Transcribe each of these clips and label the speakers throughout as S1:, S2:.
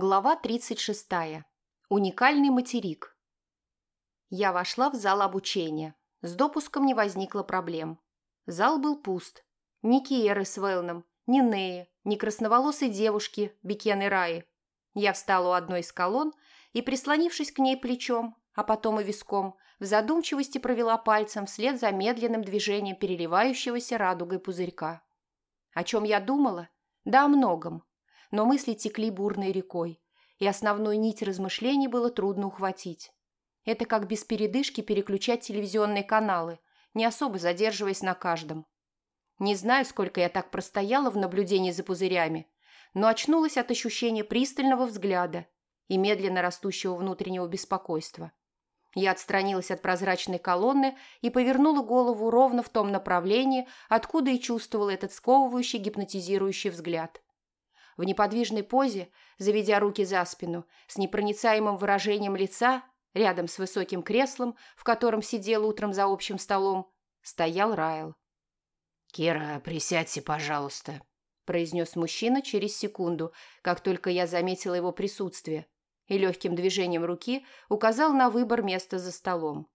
S1: Глава 36. Уникальный материк. Я вошла в зал обучения. С допуском не возникло проблем. Зал был пуст. Ни Киеры с Вэлном, ни Неи, ни красноволосой девушки Бекены Раи. Я встала у одной из колонн и, прислонившись к ней плечом, а потом и виском, в задумчивости провела пальцем вслед за медленным движением переливающегося радугой пузырька. О чем я думала? Да о многом но мысли текли бурной рекой, и основную нить размышлений было трудно ухватить. Это как без передышки переключать телевизионные каналы, не особо задерживаясь на каждом. Не знаю, сколько я так простояла в наблюдении за пузырями, но очнулась от ощущения пристального взгляда и медленно растущего внутреннего беспокойства. Я отстранилась от прозрачной колонны и повернула голову ровно в том направлении, откуда и чувствовала этот сковывающий гипнотизирующий взгляд в неподвижной позе, заведя руки за спину, с непроницаемым выражением лица, рядом с высоким креслом, в котором сидел утром за общим столом, стоял Райл.
S2: «Кира, присядьте, пожалуйста», – произнес мужчина через секунду, как только я заметила его присутствие, и легким движением руки указал на выбор места за столом.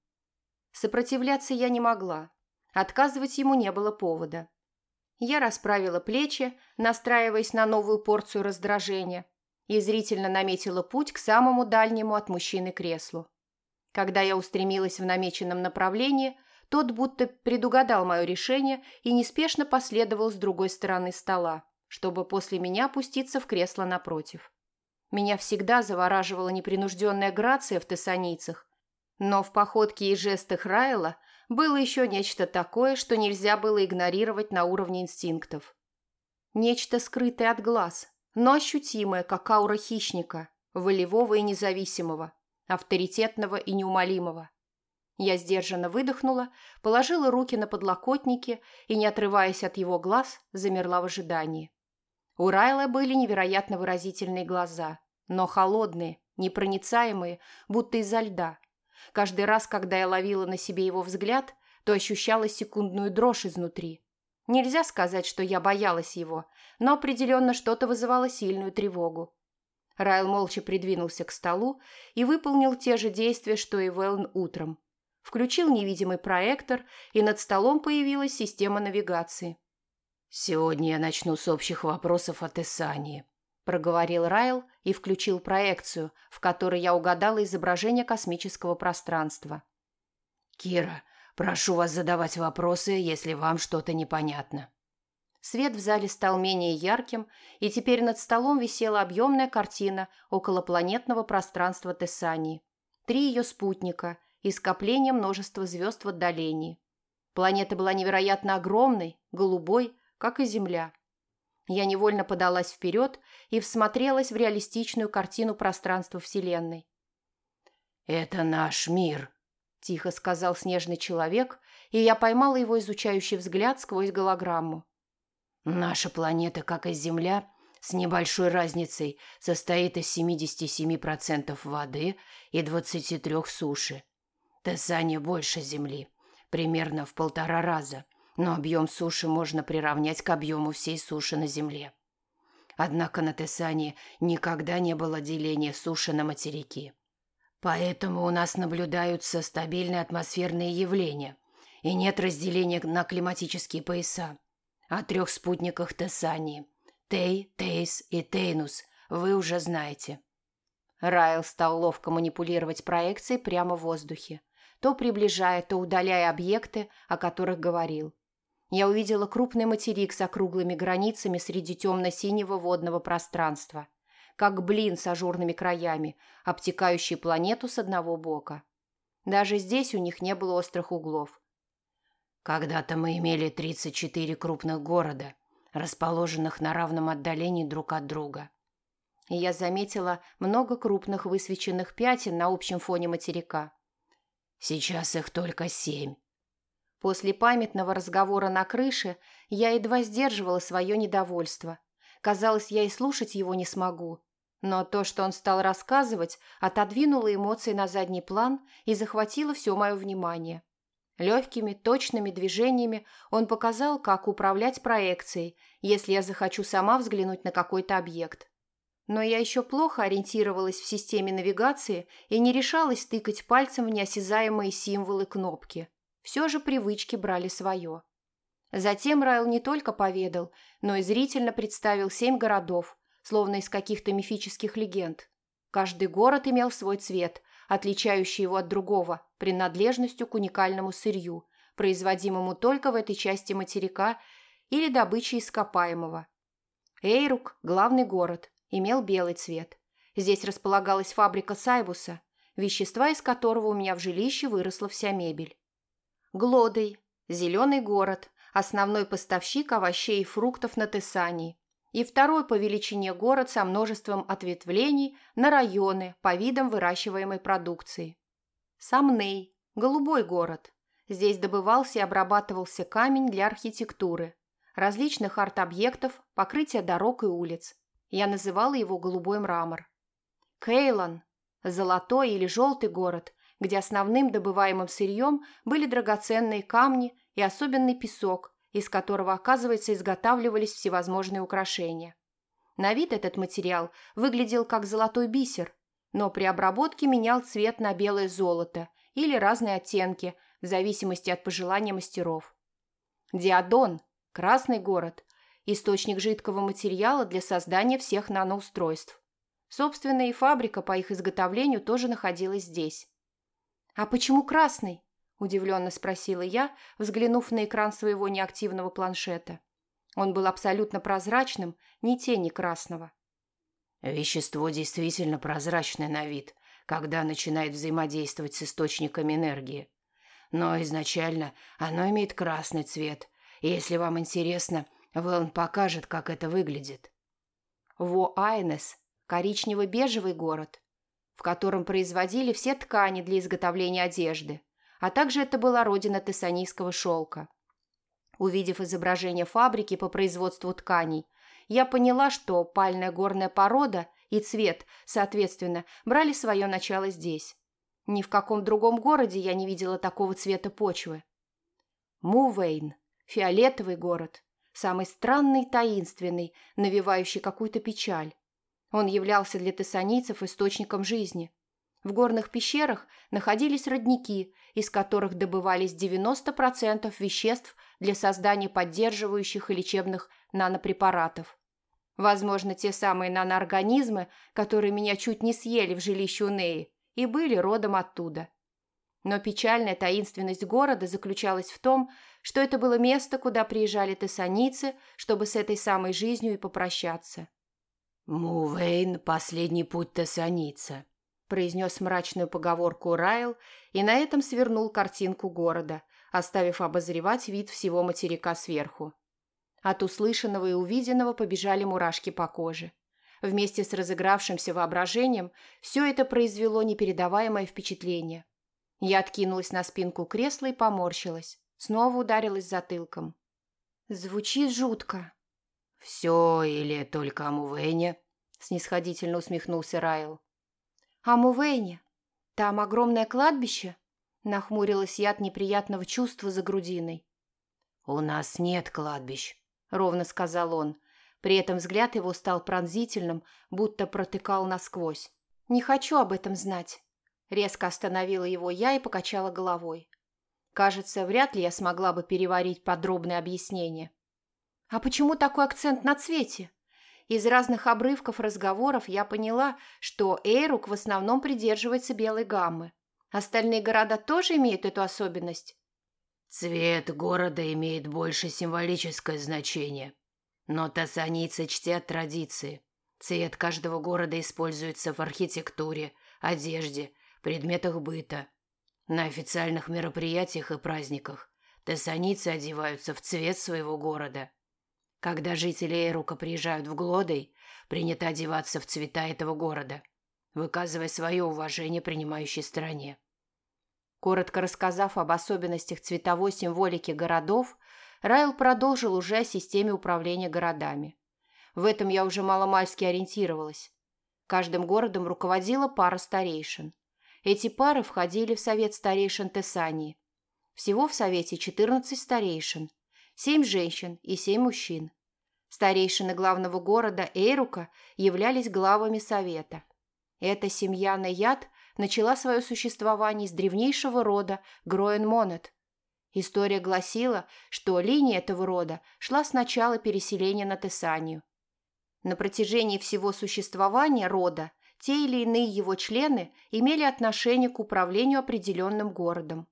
S2: Сопротивляться я не могла. Отказывать ему не было повода. Я расправила плечи, настраиваясь на новую порцию раздражения, и зрительно наметила путь к самому дальнему от мужчины креслу. Когда я устремилась в намеченном направлении, тот будто предугадал мое решение и неспешно последовал с другой стороны стола, чтобы после меня опуститься в кресло напротив. Меня всегда завораживала непринужденная грация в тессаницах, но в походке и жестах Райла было еще нечто такое, что нельзя было игнорировать на уровне инстинктов. Нечто скрытое от глаз, но ощутимое, как аура хищника, волевого и независимого, авторитетного и неумолимого. Я сдержанно выдохнула, положила руки на подлокотники и, не отрываясь от его глаз, замерла в ожидании. У Райла были невероятно выразительные глаза, но холодные, непроницаемые, будто изо льда – Каждый раз, когда я ловила на себе его взгляд, то ощущала секундную дрожь изнутри. Нельзя сказать, что я боялась его, но определенно что-то вызывало сильную тревогу. Райл молча придвинулся к столу и выполнил те же действия, что и Велн утром. Включил невидимый проектор, и над столом появилась система навигации. «Сегодня я начну с общих вопросов о Тессании», –
S1: проговорил Райл и включил проекцию, в которой я угадала изображение космического пространства.
S2: «Кира, прошу вас задавать вопросы, если вам что-то непонятно».
S1: Свет в зале стал менее ярким, и теперь над столом висела объемная картина околопланетного пространства Тессании. Три ее спутника и скопление множества звезд в отдалении. Планета была невероятно огромной, голубой, как и Земля. Я невольно подалась вперед и всмотрелась в реалистичную картину пространства Вселенной.
S2: «Это наш мир», – тихо сказал снежный человек, и я поймала его изучающий взгляд сквозь голограмму. «Наша планета, как и Земля, с небольшой разницей, состоит из 77% воды и 23% суши. Тессане больше Земли, примерно в полтора раза, но объем суши можно приравнять к объему всей суши на Земле. Однако на Тесане никогда не было деления суши на материки. Поэтому у нас наблюдаются стабильные атмосферные явления и нет разделения на климатические пояса. О трех спутниках Тесании – Тей, Тейс и Тейнус – вы уже знаете.
S1: Райл стал ловко манипулировать проекцией прямо в воздухе, то приближая, то удаляя объекты, о которых говорил я увидела крупный материк с округлыми границами среди темно-синего водного пространства, как блин с ажурными краями, обтекающий планету с одного бока. Даже здесь у них не было острых углов.
S2: Когда-то мы имели 34 крупных города, расположенных на равном отдалении друг от друга.
S1: И я заметила много крупных высвеченных пятен на общем фоне материка.
S2: Сейчас их только семь.
S1: После памятного разговора на крыше я едва сдерживала свое недовольство. Казалось, я и слушать его не смогу. Но то, что он стал рассказывать, отодвинуло эмоции на задний план и захватило все мое внимание. Легкими, точными движениями он показал, как управлять проекцией, если я захочу сама взглянуть на какой-то объект. Но я еще плохо ориентировалась в системе навигации и не решалась тыкать пальцем в неосязаемые символы кнопки. Все же привычки брали свое. Затем Райл не только поведал, но и зрительно представил семь городов, словно из каких-то мифических легенд. Каждый город имел свой цвет, отличающий его от другого, принадлежностью к уникальному сырью, производимому только в этой части материка или добыче ископаемого. Эйрук, главный город, имел белый цвет. Здесь располагалась фабрика Сайбуса, вещества из которого у меня в жилище выросла вся мебель. Глодой, зеленый город, основной поставщик овощей и фруктов на Тесании, и второй по величине город со множеством ответвлений на районы по видам выращиваемой продукции. Самней – голубой город. Здесь добывался и обрабатывался камень для архитектуры, различных арт-объектов, покрытия дорог и улиц. Я называла его «голубой мрамор». Кейлан – золотой или желтый город, где основным добываемым сырьем были драгоценные камни и особенный песок, из которого, оказывается, изготавливались всевозможные украшения. На вид этот материал выглядел как золотой бисер, но при обработке менял цвет на белое золото или разные оттенки, в зависимости от пожелания мастеров. Диадон – красный город, источник жидкого материала для создания всех наноустройств. Собственно, и фабрика по их изготовлению тоже находилась здесь. «А почему красный?» удивленно спросила я, взглянув на экран своего неактивного планшета. Он был абсолютно прозрачным, ни тени красного.
S2: Вещество действительно прозрачное на вид, когда начинает взаимодействовать с источником энергии. Но изначально оно имеет красный цвет, если вам интересно, Вэлн покажет, как это выглядит.
S1: Во-Айнес – коричнево-бежевый город, в котором производили все ткани для изготовления одежды – а также это была родина тессанийского шелка. Увидев изображение фабрики по производству тканей, я поняла, что пальная горная порода и цвет, соответственно, брали свое начало здесь. Ни в каком другом городе я не видела такого цвета почвы. Мувейн – фиолетовый город, самый странный таинственный, навевающий какую-то печаль. Он являлся для тессанийцев источником жизни. В горных пещерах находились родники, из которых добывались 90% веществ для создания поддерживающих и лечебных нанопрепаратов. Возможно, те самые наноорганизмы, которые меня чуть не съели в жилище Унеи, и были родом оттуда. Но печальная таинственность города заключалась в том, что это было место, куда приезжали тессаницы, чтобы с этой самой жизнью и попрощаться.
S2: «Мувейн – последний путь тессаница»,
S1: произнес мрачную поговорку Райл и на этом свернул картинку города, оставив обозревать вид всего материка сверху. От услышанного и увиденного побежали мурашки по коже. Вместе с разыгравшимся воображением все это произвело непередаваемое впечатление. Я откинулась на спинку кресла и поморщилась. Снова ударилась затылком. «Звучит жутко».
S2: «Все или только о Мувене?» – снисходительно усмехнулся Райл.
S1: «А Мувейне? Там огромное кладбище?» Нахмурилась я от неприятного чувства за грудиной.
S2: «У нас нет кладбищ», — ровно сказал он.
S1: При этом взгляд его стал пронзительным, будто протыкал насквозь. «Не хочу об этом знать». Резко остановила его я и покачала головой. Кажется, вряд ли я смогла бы переварить подробное объяснение. «А почему такой акцент на цвете?» Из разных обрывков разговоров я поняла, что Эйрук в основном придерживается белой гаммы. Остальные города тоже имеют эту особенность?
S2: Цвет города имеет больше символическое значение. Но тассанийцы чтят традиции. Цвет каждого города используется в архитектуре, одежде, предметах быта. На официальных мероприятиях и праздниках тессаницы одеваются в цвет своего города – когда жители Эйрука приезжают в Глодой, принято одеваться в цвета этого города, выказывая свое уважение принимающей стране.
S1: Коротко рассказав об особенностях цветовой символики городов, Райл продолжил уже о системе управления городами. В этом я уже маломальски ориентировалась. Каждым городом руководила пара старейшин. Эти пары входили в совет старейшин Тесании. Всего в совете 14 старейшин – Семь женщин и семь мужчин. Старейшины главного города Эйрука являлись главами совета. Эта семья Наяд начала свое существование с древнейшего рода Гроен-Монет. История гласила, что линия этого рода шла с начала переселения на Тесанию. На протяжении всего существования рода те или иные его члены имели отношение к управлению определенным городом.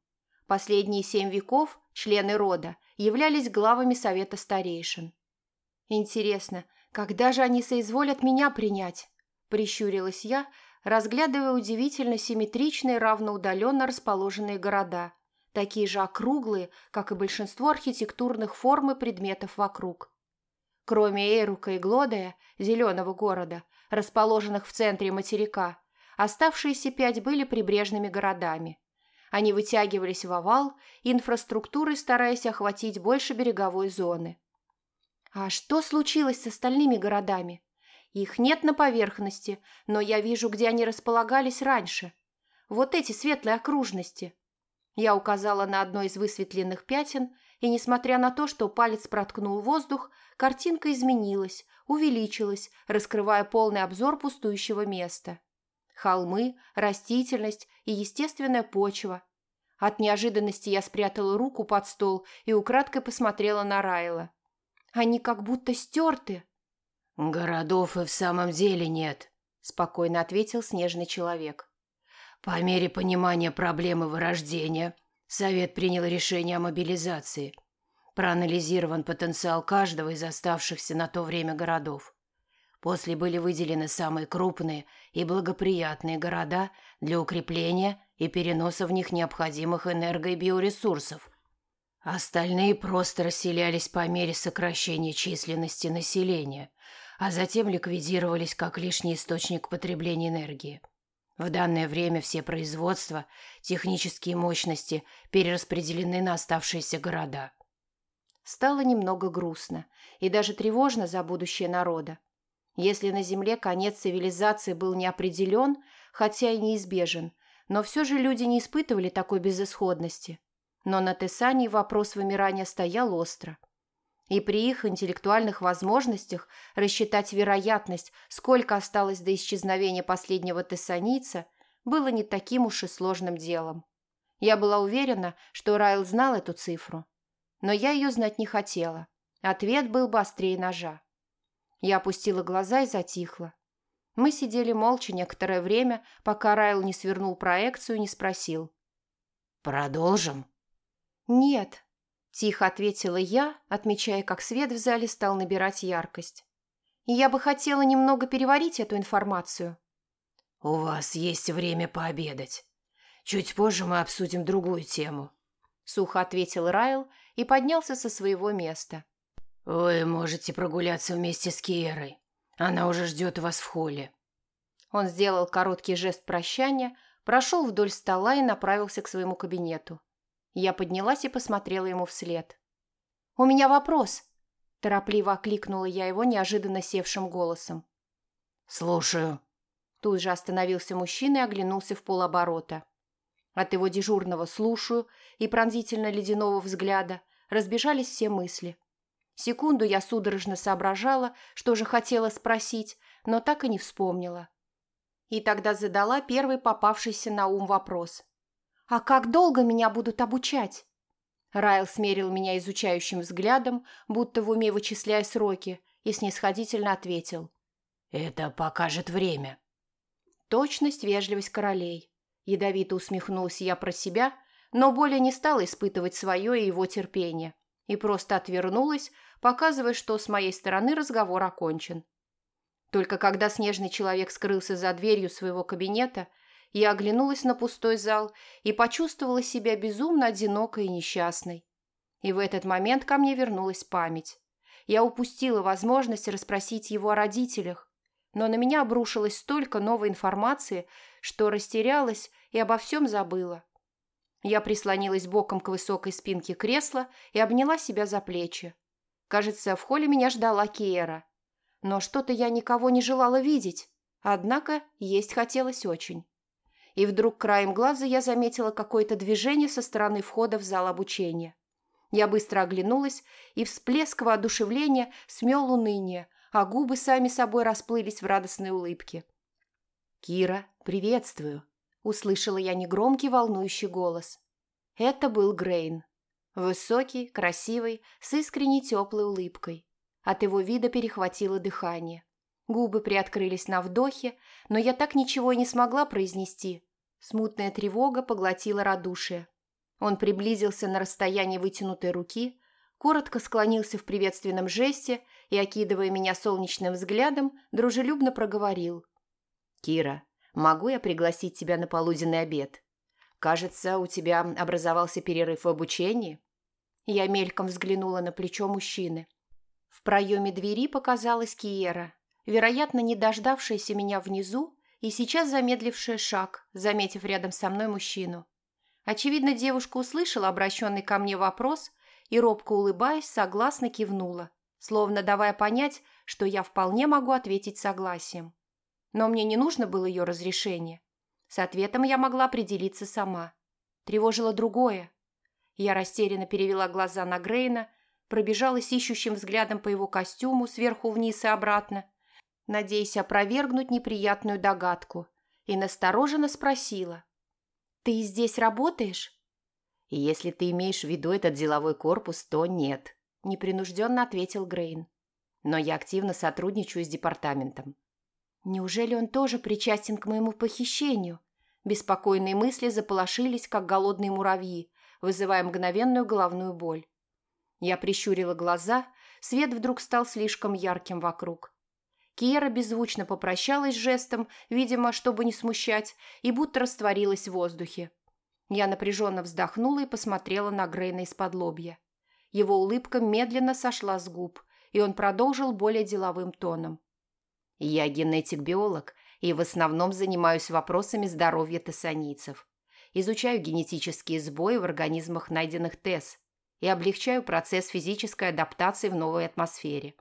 S1: Последние семь веков члены рода являлись главами Совета Старейшин. «Интересно, когда же они соизволят меня принять?» – прищурилась я, разглядывая удивительно симметричные равноудаленно расположенные города, такие же округлые, как и большинство архитектурных форм и предметов вокруг. Кроме Эйрука и Глодая, зеленого города, расположенных в центре материка, оставшиеся пять были прибрежными городами. Они вытягивались в овал, инфраструктурой стараясь охватить больше береговой зоны. А что случилось с остальными городами? Их нет на поверхности, но я вижу, где они располагались раньше. Вот эти светлые окружности. Я указала на одно из высветленных пятен, и, несмотря на то, что палец проткнул воздух, картинка изменилась, увеличилась, раскрывая полный обзор пустующего места. Холмы, растительность и естественная почва. От неожиданности я спрятала руку под стол и украдкой посмотрела на Райла. Они как будто стерты.
S2: «Городов и в самом деле нет», – спокойно ответил снежный человек. «По мере понимания проблемы вырождения Совет принял решение о мобилизации. Проанализирован потенциал каждого из оставшихся на то время городов. После были выделены самые крупные и благоприятные города для укрепления и переноса в них необходимых энерго- и биоресурсов. Остальные просто расселялись по мере сокращения численности населения, а затем ликвидировались как лишний источник потребления энергии. В данное время все производства, технические мощности перераспределены на оставшиеся города.
S1: Стало немного грустно и даже тревожно за будущее народа. Если на Земле конец цивилизации был неопределен, хотя и неизбежен, но все же люди не испытывали такой безысходности. Но на Тесании вопрос вымирания стоял остро – и при их интеллектуальных возможностях рассчитать вероятность, сколько осталось до исчезновения последнего тессанийца, было не таким уж и сложным делом. Я была уверена, что Райл знал эту цифру. Но я ее знать не хотела. Ответ был быстрее ножа. Я опустила глаза и затихла. Мы сидели молча некоторое время, пока Райл не свернул проекцию и не спросил.
S2: «Продолжим?»
S1: «Нет», Тихо ответила я, отмечая, как свет в зале стал набирать яркость. я бы хотела немного переварить эту информацию.
S2: «У вас есть время пообедать. Чуть позже мы обсудим другую тему», — сухо ответил Райл и поднялся со своего места. «Вы можете прогуляться вместе с Киерой. Она уже ждет вас в холле».
S1: Он сделал короткий жест прощания, прошел вдоль стола и направился к своему кабинету. Я поднялась и посмотрела ему вслед. «У меня вопрос!» Торопливо окликнула я его неожиданно севшим голосом.
S2: «Слушаю».
S1: Тут же остановился мужчина и оглянулся в полоборота. От его дежурного «слушаю» и пронзительно-ледяного взгляда разбежались все мысли. Секунду я судорожно соображала, что же хотела спросить, но так и не вспомнила. И тогда задала первый попавшийся на ум вопрос. «А как долго меня будут обучать?» Райл смерил меня изучающим взглядом, будто в уме вычисляя сроки, и снисходительно ответил.
S2: «Это покажет время».
S1: Точность, вежливость королей. Ядовито усмехнулась я про себя, но более не стала испытывать свое и его терпение, и просто отвернулась, показывая, что с моей стороны разговор окончен. Только когда снежный человек скрылся за дверью своего кабинета – я оглянулась на пустой зал и почувствовала себя безумно одинокой и несчастной. И в этот момент ко мне вернулась память. Я упустила возможность расспросить его о родителях, но на меня обрушилось столько новой информации, что растерялась и обо всем забыла. Я прислонилась боком к высокой спинке кресла и обняла себя за плечи. Кажется, в холле меня ждала Киера. Но что-то я никого не желала видеть, однако есть хотелось очень и вдруг краем глаза я заметила какое-то движение со стороны входа в зал обучения. Я быстро оглянулась, и всплеск воодушевления смел уныние, а губы сами собой расплылись в радостной улыбке.
S2: «Кира, приветствую!» – услышала я негромкий волнующий голос. Это был Грейн. Высокий, красивый, с искренней теплой улыбкой. От его вида перехватило дыхание. Губы приоткрылись на вдохе, но я так ничего и не смогла произнести. Смутная тревога поглотила радушие. Он приблизился на расстояние вытянутой руки, коротко склонился в приветственном жесте и, окидывая меня солнечным взглядом, дружелюбно проговорил. «Кира, могу я пригласить тебя на полуденный обед? Кажется, у тебя образовался перерыв в обучении?» Я мельком взглянула на плечо мужчины. В проеме двери показалась Киера, вероятно, не дождавшаяся меня внизу и сейчас замедлившая шаг, заметив рядом со мной мужчину. Очевидно, девушка услышала обращенный ко мне вопрос и, робко улыбаясь, согласно кивнула, словно давая понять, что я вполне могу ответить согласием. Но мне не нужно было ее разрешение. С ответом я могла определиться сама. Тревожило другое. Я растерянно перевела глаза на Грейна, пробежалась ищущим взглядом по его костюму сверху вниз и обратно, надеясь опровергнуть неприятную догадку, и настороженно спросила. «Ты здесь работаешь?» «Если ты имеешь в виду этот деловой корпус, то нет», – непринужденно ответил Грейн. «Но я активно сотрудничаю с департаментом». «Неужели он тоже причастен к моему похищению?» Беспокойные мысли заполошились, как голодные муравьи, вызывая мгновенную головную боль. Я прищурила глаза, свет вдруг стал слишком ярким вокруг. Киера беззвучно попрощалась жестом, видимо, чтобы не смущать, и будто растворилась в воздухе. Я напряженно вздохнула и посмотрела на Грейна из-под лобья. Его улыбка медленно сошла с губ, и он продолжил более деловым тоном. «Я генетик-биолог и в основном занимаюсь вопросами здоровья тессанийцев. Изучаю генетические сбои в организмах найденных ТЭС и облегчаю процесс физической адаптации в новой атмосфере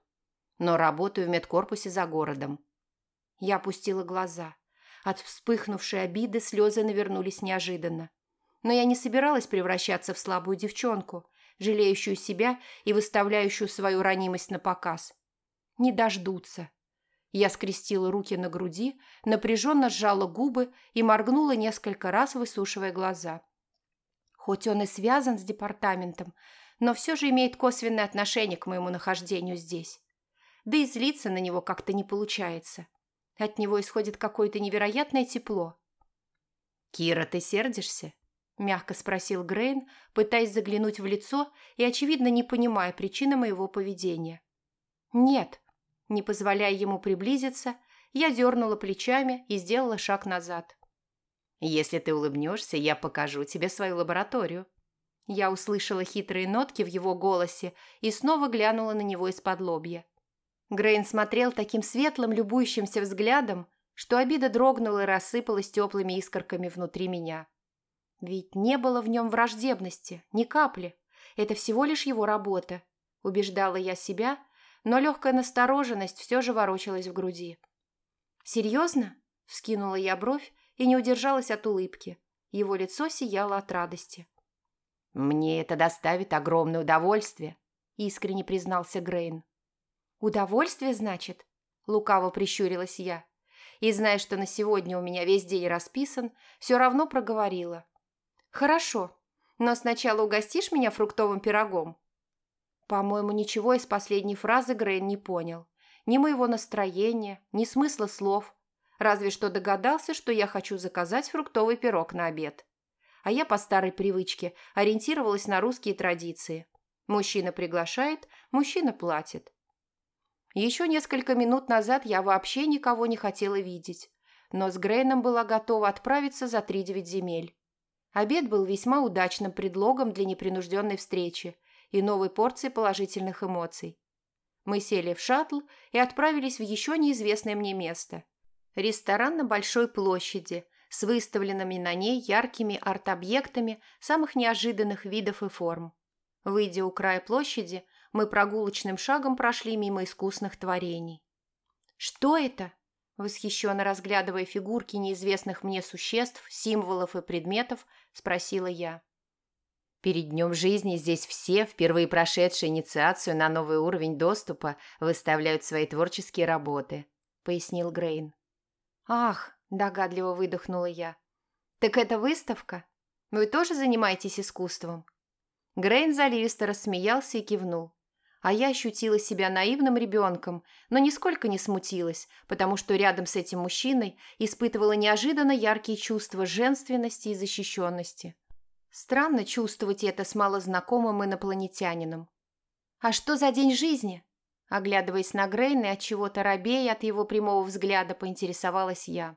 S2: но работаю в медкорпусе за городом. Я опустила глаза. От вспыхнувшей обиды слезы навернулись неожиданно. Но я не собиралась превращаться в слабую девчонку, жалеющую себя и выставляющую свою ранимость на показ. Не дождутся. Я скрестила руки на груди, напряженно сжала губы и моргнула несколько раз, высушивая глаза. Хоть он и связан с департаментом, но все же имеет косвенное отношение к моему нахождению здесь да и злиться на него как-то не получается. От него исходит какое-то невероятное тепло. «Кира, ты сердишься?» – мягко спросил Грейн, пытаясь заглянуть в лицо и, очевидно, не понимая причины моего поведения. «Нет», – не позволяя ему приблизиться, я дернула плечами и сделала шаг назад. «Если ты улыбнешься, я покажу тебе свою лабораторию». Я услышала хитрые нотки в его голосе и снова глянула на него из-под лобья. Грейн смотрел таким светлым, любующимся взглядом, что обида дрогнула и рассыпалась теплыми искорками внутри меня. Ведь не было в нем враждебности, ни капли. Это всего лишь его работа, убеждала я себя, но легкая настороженность все же ворочалась в груди. «Серьезно?» – вскинула я бровь и не удержалась от улыбки. Его лицо сияло от радости. «Мне это доставит огромное удовольствие», – искренне признался Грейн. «Удовольствие, значит?» – лукаво прищурилась я. И, зная, что на сегодня у меня весь день расписан, все равно проговорила. «Хорошо, но сначала угостишь меня фруктовым пирогом?» По-моему, ничего из последней фразы Грейн не понял. Ни моего настроения, ни смысла слов. Разве что догадался, что я хочу заказать фруктовый пирог на обед. А я по старой привычке ориентировалась на русские традиции. Мужчина приглашает, мужчина платит. Еще несколько минут назад я вообще никого не хотела видеть, но с Грейном была готова отправиться за три девять земель. Обед был весьма удачным предлогом для непринужденной встречи и новой порции положительных эмоций. Мы сели в шаттл и отправились в еще неизвестное мне место. Ресторан на Большой площади с выставленными на ней яркими арт-объектами самых неожиданных видов и форм. Выйдя у края площади, мы прогулочным шагом прошли мимо искусных творений. «Что это?» Восхищенно разглядывая фигурки неизвестных мне существ, символов и предметов, спросила я. Перед днем жизни здесь все, впервые прошедшие инициацию на новый уровень доступа, выставляют свои творческие работы», – пояснил Грейн.
S1: «Ах», – догадливо выдохнула я. «Так это выставка? Вы тоже занимаетесь искусством?» Грейн заливисто рассмеялся и кивнул. А я ощутила себя наивным ребенком, но нисколько не смутилась, потому что рядом с этим мужчиной испытывала неожиданно яркие чувства женственности и защищенности. Странно чувствовать это с малознакомым инопланетянином. «А что за день жизни?» Оглядываясь на Грейна от чего-то робея от его прямого взгляда, поинтересовалась я.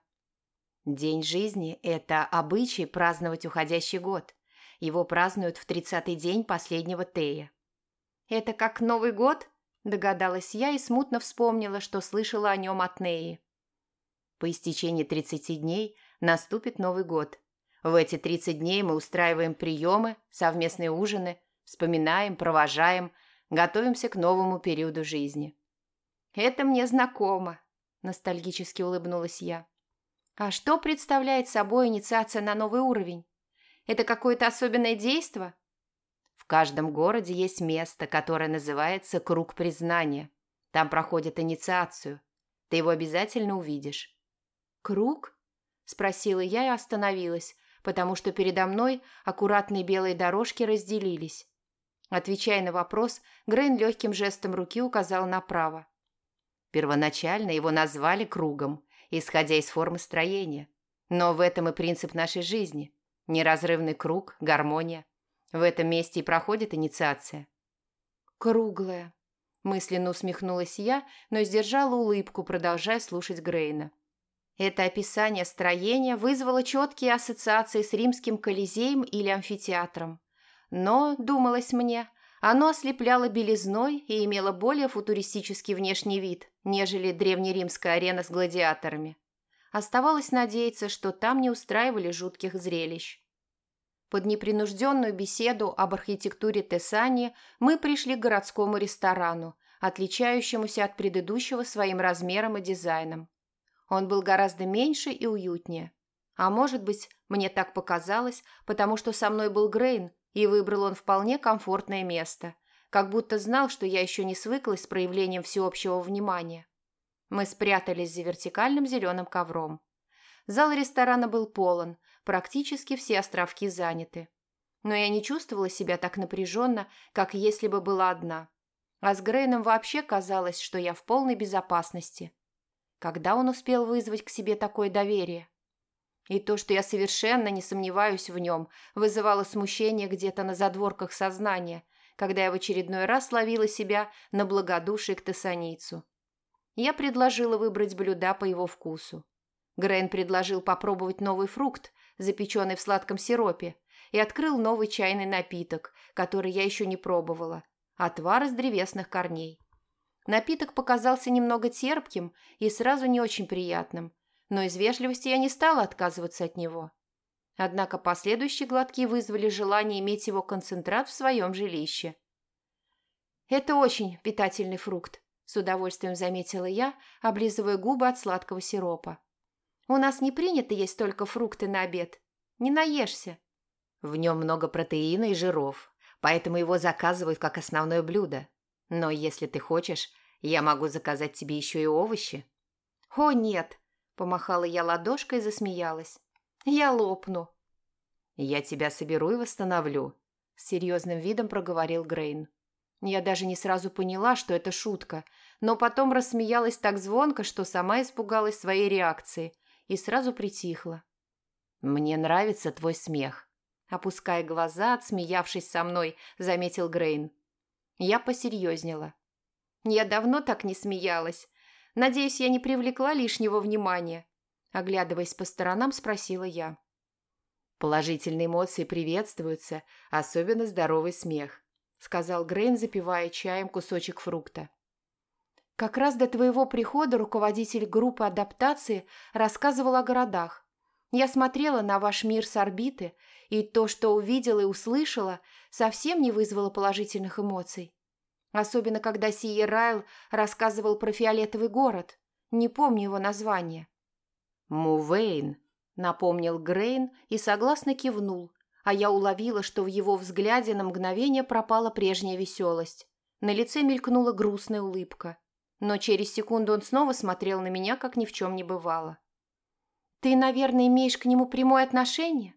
S2: День жизни – это обычай праздновать уходящий год. Его празднуют в тридцатый день последнего Тея.
S1: «Это как Новый год?» – догадалась я и смутно вспомнила, что слышала о нем от Неи.
S2: По истечении тридцати дней наступит Новый год. В эти тридцать дней мы устраиваем приемы, совместные ужины, вспоминаем, провожаем, готовимся к новому периоду жизни.
S1: «Это мне знакомо», – ностальгически улыбнулась я. «А что представляет собой инициация на новый уровень? Это какое-то особенное действо?»
S2: В каждом городе есть место, которое называется «Круг признания». Там проходит инициацию. Ты его обязательно увидишь.
S1: «Круг?» – спросила я и остановилась, потому что передо мной аккуратные белые дорожки разделились. Отвечая на вопрос, Грейн легким жестом руки указал направо.
S2: Первоначально его назвали кругом, исходя из формы строения. Но в этом и принцип нашей жизни. Неразрывный круг, гармония. В этом месте и проходит инициация.
S1: «Круглая», – мысленно усмехнулась я, но сдержала улыбку, продолжая слушать Грейна. Это описание строения вызвало четкие ассоциации с римским колизеем или амфитеатром. Но, думалось мне, оно ослепляло белизной и имело более футуристический внешний вид, нежели древнеримская арена с гладиаторами. Оставалось надеяться, что там не устраивали жутких зрелищ. Под непринужденную беседу об архитектуре Тесани мы пришли к городскому ресторану, отличающемуся от предыдущего своим размером и дизайном. Он был гораздо меньше и уютнее. А может быть, мне так показалось, потому что со мной был Грейн, и выбрал он вполне комфортное место, как будто знал, что я еще не свыклась с проявлением всеобщего внимания. Мы спрятались за вертикальным зеленым ковром. Зал ресторана был полон, практически все островки заняты. Но я не чувствовала себя так напряженно, как если бы была одна. А с Грейном вообще казалось, что я в полной безопасности. Когда он успел вызвать к себе такое доверие? И то, что я совершенно не сомневаюсь в нем, вызывало смущение где-то на задворках сознания, когда я в очередной раз ловила себя на благодушие к тессаницу. Я предложила выбрать блюда по его вкусу. Грейн предложил попробовать новый фрукт, запеченный в сладком сиропе, и открыл новый чайный напиток, который я еще не пробовала – отвар из древесных корней. Напиток показался немного терпким и сразу не очень приятным, но из вежливости я не стала отказываться от него. Однако последующие глотки вызвали желание иметь его концентрат в своем жилище. «Это очень питательный фрукт», – с удовольствием заметила я, облизывая губы от сладкого сиропа. У нас не принято есть только фрукты на обед. Не наешься.
S2: В нем много протеина и жиров, поэтому его заказывают как основное блюдо. Но если ты хочешь, я могу заказать тебе еще и овощи.
S1: О, нет, помахала я ладошкой и засмеялась. Я лопну.
S2: Я тебя соберу и восстановлю, с серьезным видом проговорил Грейн.
S1: Я даже не сразу поняла, что это шутка, но потом рассмеялась так звонко, что сама испугалась своей реакции и сразу притихла.
S2: «Мне нравится твой смех», –
S1: опуская глаза, отсмеявшись со мной, заметил Грейн. Я посерьезнела. Я давно так не смеялась. Надеюсь, я не привлекла лишнего внимания. Оглядываясь по сторонам, спросила я.
S2: Положительные эмоции приветствуются, особенно здоровый смех, сказал Грейн, запивая чаем кусочек фрукта.
S1: Как раз до твоего прихода руководитель группы адаптации рассказывал о городах. Я смотрела на ваш мир с орбиты, и то, что увидела и услышала, совсем не вызвало положительных эмоций. Особенно, когда Сиер Райл рассказывал про фиолетовый город. Не помню его название.
S2: «Мувейн», — напомнил Грейн и согласно кивнул,
S1: а я уловила, что в его взгляде на мгновение пропала прежняя веселость. На лице мелькнула грустная улыбка. Но через секунду он снова смотрел на меня, как ни в чем не бывало. «Ты, наверное, имеешь к нему прямое отношение?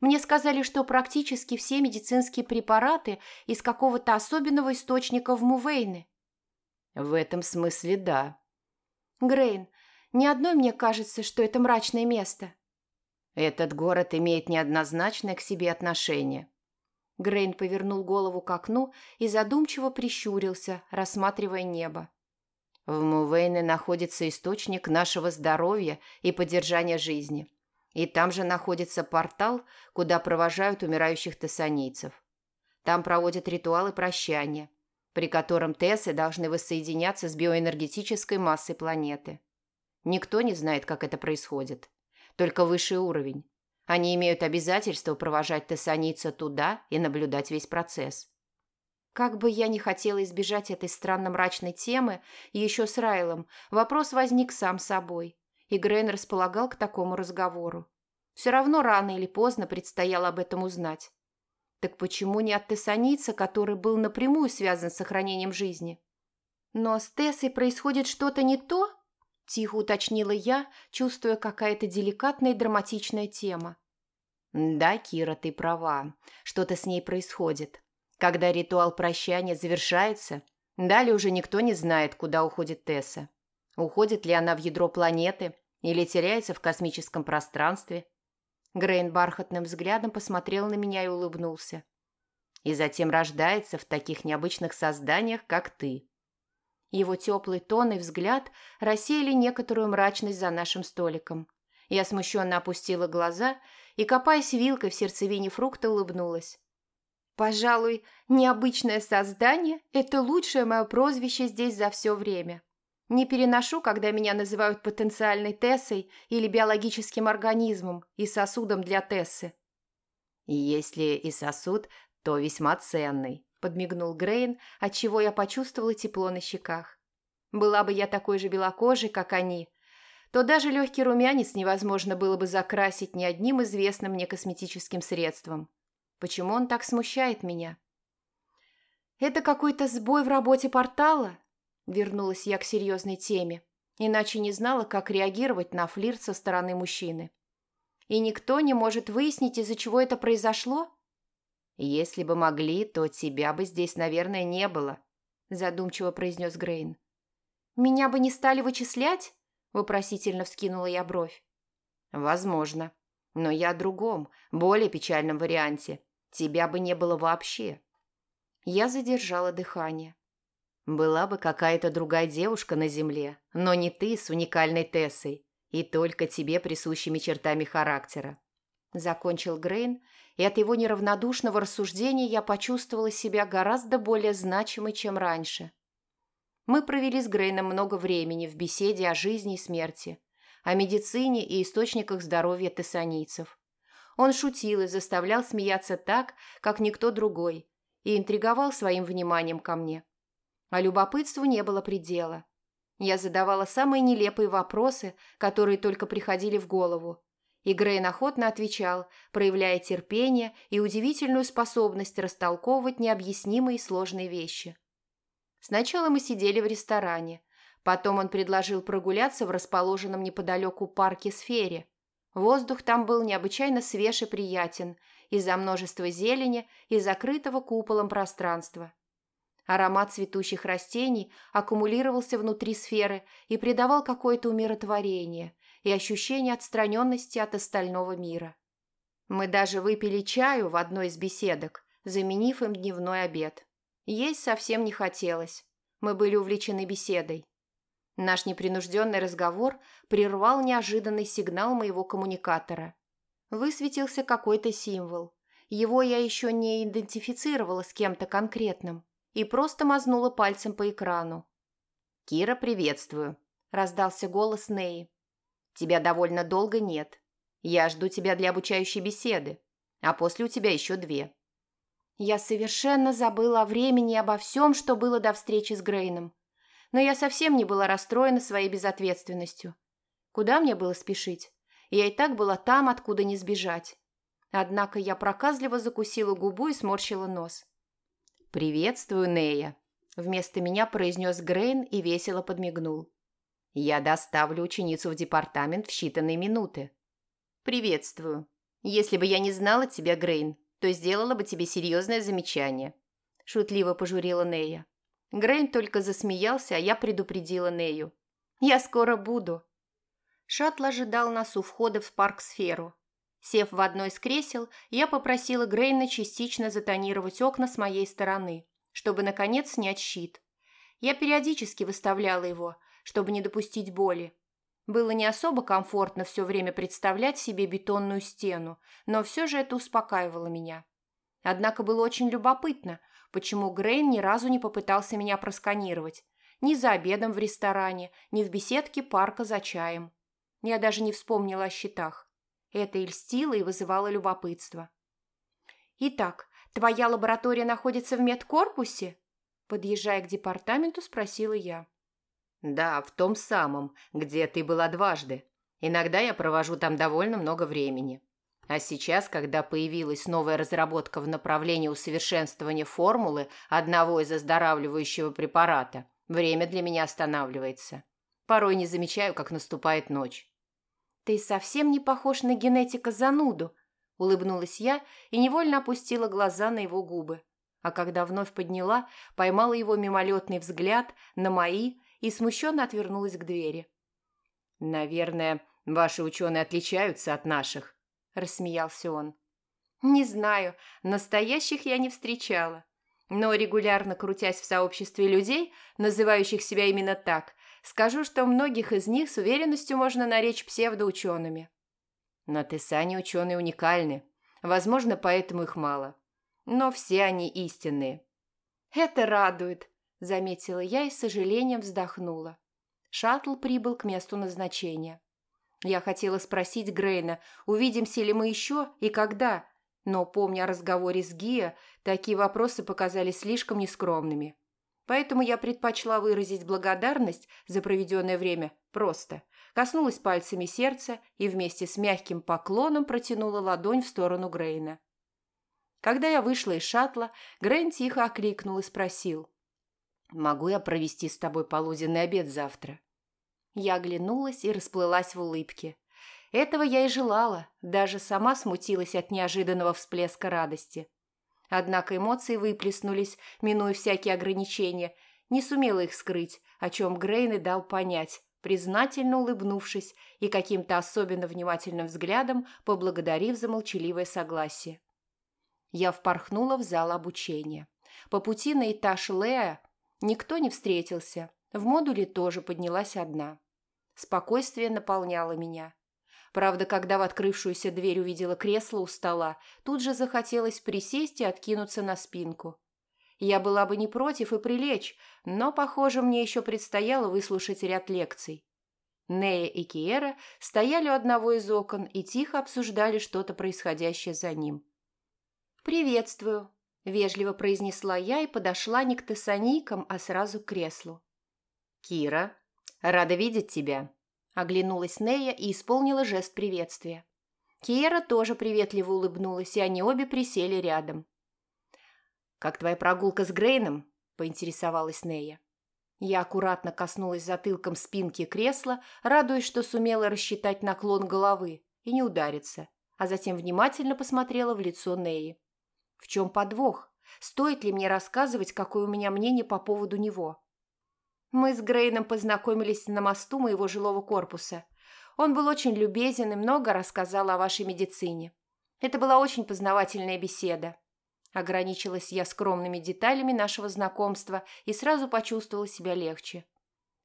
S1: Мне сказали, что практически все медицинские препараты из какого-то особенного источника в Мувейны».
S2: «В этом смысле да».
S1: «Грейн, ни одной мне кажется, что это мрачное место».
S2: Этот город имеет неоднозначное к себе отношение.
S1: Грейн повернул голову к окну и задумчиво прищурился, рассматривая небо.
S2: В Мувейне находится источник нашего здоровья и поддержания жизни. И там же находится портал, куда провожают умирающих тессанийцев. Там проводят ритуалы прощания, при котором Тессы должны воссоединяться с биоэнергетической массой планеты. Никто не знает, как это происходит только высший уровень. Они имеют обязательство провожать тессаница туда и наблюдать весь процесс.
S1: Как бы я ни хотела избежать этой странно мрачной темы, еще с Райлом, вопрос возник сам собой, и Грейн располагал к такому разговору. Все равно рано или поздно предстояло об этом узнать. Так почему не от тессаница, который был напрямую связан с сохранением жизни? Но с Тессой происходит что-то не то, Тихо уточнила я, чувствуя какая-то деликатная и драматичная тема.
S2: «Да, Кира, ты права. Что-то с ней происходит. Когда ритуал прощания завершается, далее уже никто не знает, куда уходит Тесса. Уходит ли она в ядро планеты или теряется в космическом пространстве?»
S1: Грейн бархатным взглядом посмотрел на меня и улыбнулся.
S2: «И затем рождается в таких необычных созданиях, как ты.
S1: Его теплый тон и взгляд рассеяли некоторую мрачность за нашим столиком. Я смущенно опустила глаза и, копаясь вилкой в сердцевине фрукта, улыбнулась. «Пожалуй, необычное создание – это лучшее мое прозвище здесь за все время. Не переношу, когда меня называют потенциальной Тессой или биологическим организмом и сосудом для Тессы».
S2: «Если и сосуд, то весьма ценный», – подмигнул Грейн, отчего я почувствовала тепло на щеках. Была бы я такой же белокожей, как они, то даже легкий румянец невозможно было бы закрасить ни одним известным мне косметическим средством. Почему он так смущает меня?
S1: «Это какой-то сбой в работе портала?» Вернулась я к серьезной теме, иначе не знала, как реагировать на флирт со стороны мужчины. «И никто не может выяснить, из-за чего это произошло?»
S2: «Если бы могли, то тебя бы здесь, наверное, не было», – задумчиво произнес Грейн.
S1: «Меня бы не стали вычислять?» – вопросительно вскинула я бровь.
S2: «Возможно. Но я о другом, более печальном варианте. Тебя бы не было вообще».
S1: Я задержала дыхание.
S2: «Была бы какая-то другая девушка на земле, но не ты с уникальной Тессой и только тебе присущими чертами характера».
S1: Закончил Грейн и от его неравнодушного рассуждения я почувствовала себя гораздо более значимой, чем раньше. Мы провели с Грейном много времени в беседе о жизни и смерти, о медицине и источниках здоровья тессанийцев. Он шутил и заставлял смеяться так, как никто другой, и интриговал своим вниманием ко мне. А любопытству не было предела. Я задавала самые нелепые вопросы, которые только приходили в голову, и Грейн охотно отвечал, проявляя терпение и удивительную способность растолковывать необъяснимые и сложные вещи. Сначала мы сидели в ресторане. Потом он предложил прогуляться в расположенном неподалеку парке Сфере. Воздух там был необычайно свеж и приятен из-за множества зелени и закрытого куполом пространства. Аромат цветущих растений аккумулировался внутри сферы и придавал какое-то умиротворение, и ощущение отстраненности от остального мира. Мы даже выпили чаю в одной из беседок, заменив им дневной обед. Есть совсем не хотелось. Мы были увлечены беседой. Наш непринужденный разговор прервал неожиданный сигнал моего коммуникатора. Высветился какой-то символ. Его я еще не идентифицировала с кем-то конкретным и просто мазнула пальцем по экрану.
S2: «Кира, приветствую», – раздался голос Неи. Тебя довольно долго нет. Я жду тебя для обучающей беседы, а после у тебя еще две».
S1: Я совершенно забыла о времени и обо всем, что было до встречи с Грейном. Но я совсем не была расстроена своей безответственностью. Куда мне было спешить? Я и так была там, откуда не сбежать. Однако я проказливо закусила губу и сморщила нос.
S2: «Приветствую, Нея», – вместо меня произнес Грейн и весело подмигнул. «Я доставлю ученицу в департамент в считанные минуты».
S1: «Приветствую. Если бы я не знала тебя, Грейн, то сделала бы тебе серьезное замечание», – шутливо пожурила Нея. Грейн только засмеялся, а я предупредила Нею. «Я скоро буду». Шаттл ожидал нас у входа в парк-сферу. Сев в одно из кресел, я попросила Грейна частично затонировать окна с моей стороны, чтобы, наконец, снять щит. Я периодически выставляла его, чтобы не допустить боли. Было не особо комфортно все время представлять себе бетонную стену, но все же это успокаивало меня. Однако было очень любопытно, почему Грейн ни разу не попытался меня просканировать. Ни за обедом в ресторане, ни в беседке парка за чаем. Я даже не вспомнила о счетах. Это и льстило, и вызывало любопытство. «Итак, твоя лаборатория находится в медкорпусе?» Подъезжая к департаменту, спросила я.
S2: «Да, в том самом, где ты была дважды. Иногда я провожу там довольно много времени. А сейчас, когда появилась новая разработка в направлении усовершенствования формулы одного из оздоравливающего препарата, время для меня останавливается. Порой не замечаю, как наступает ночь.
S1: «Ты совсем не похож на генетика зануду», – улыбнулась я и невольно опустила глаза на его губы. А когда вновь подняла, поймала его мимолетный взгляд на мои и смущенно отвернулась к двери.
S2: «Наверное, ваши ученые отличаются от наших», – рассмеялся он.
S1: «Не знаю, настоящих я не встречала. Но регулярно крутясь в сообществе людей, называющих себя именно так, скажу, что многих из них с уверенностью можно наречь псевдоучеными».
S2: «На Тесане ученые уникальны. Возможно, поэтому их мало. Но все они истинные».
S1: «Это радует», – заметила я и с сожалением вздохнула. Шаттл прибыл к месту назначения. Я хотела спросить Грейна, увидимся ли мы еще и когда, но, помня о разговоре с Гия, такие вопросы показались слишком нескромными. Поэтому я предпочла выразить благодарность за проведенное время просто. Коснулась пальцами сердца и вместе с мягким поклоном протянула ладонь в сторону Грейна. Когда я вышла из шаттла, Грейн тихо окликнул и спросил.
S2: Могу я провести с тобой полуденный обед завтра?»
S1: Я оглянулась и расплылась в улыбке. Этого я и желала, даже сама смутилась от неожиданного всплеска радости. Однако эмоции выплеснулись, минуя всякие ограничения, не сумела их скрыть, о чем Грейн и дал понять, признательно улыбнувшись и каким-то особенно внимательным взглядом поблагодарив за молчаливое согласие. Я впорхнула в зал обучения. По пути на этаж Лея Никто не встретился. В модуле тоже поднялась одна. Спокойствие наполняло меня. Правда, когда в открывшуюся дверь увидела кресло у стола, тут же захотелось присесть и откинуться на спинку. Я была бы не против и прилечь, но, похоже, мне еще предстояло выслушать ряд лекций. Нея и Киера стояли у одного из окон и тихо обсуждали что-то происходящее за ним. «Приветствую», Вежливо произнесла я и подошла не к тессаникам, а сразу к креслу.
S2: «Кира, рада видеть тебя!»
S1: Оглянулась Нея и исполнила жест приветствия. Кира тоже приветливо улыбнулась, и они обе присели рядом.
S2: «Как твоя прогулка с Грейном?» – поинтересовалась Нея.
S1: Я аккуратно коснулась затылком спинки кресла, радуясь, что сумела рассчитать наклон головы и не удариться, а затем внимательно посмотрела в лицо Неи. В чем подвох? Стоит ли мне рассказывать, какое у меня мнение по поводу него? Мы с Грейном познакомились на мосту моего жилого корпуса. Он был очень любезен и много рассказал о вашей медицине. Это была очень познавательная беседа. Ограничилась я скромными деталями нашего знакомства и сразу почувствовала себя легче.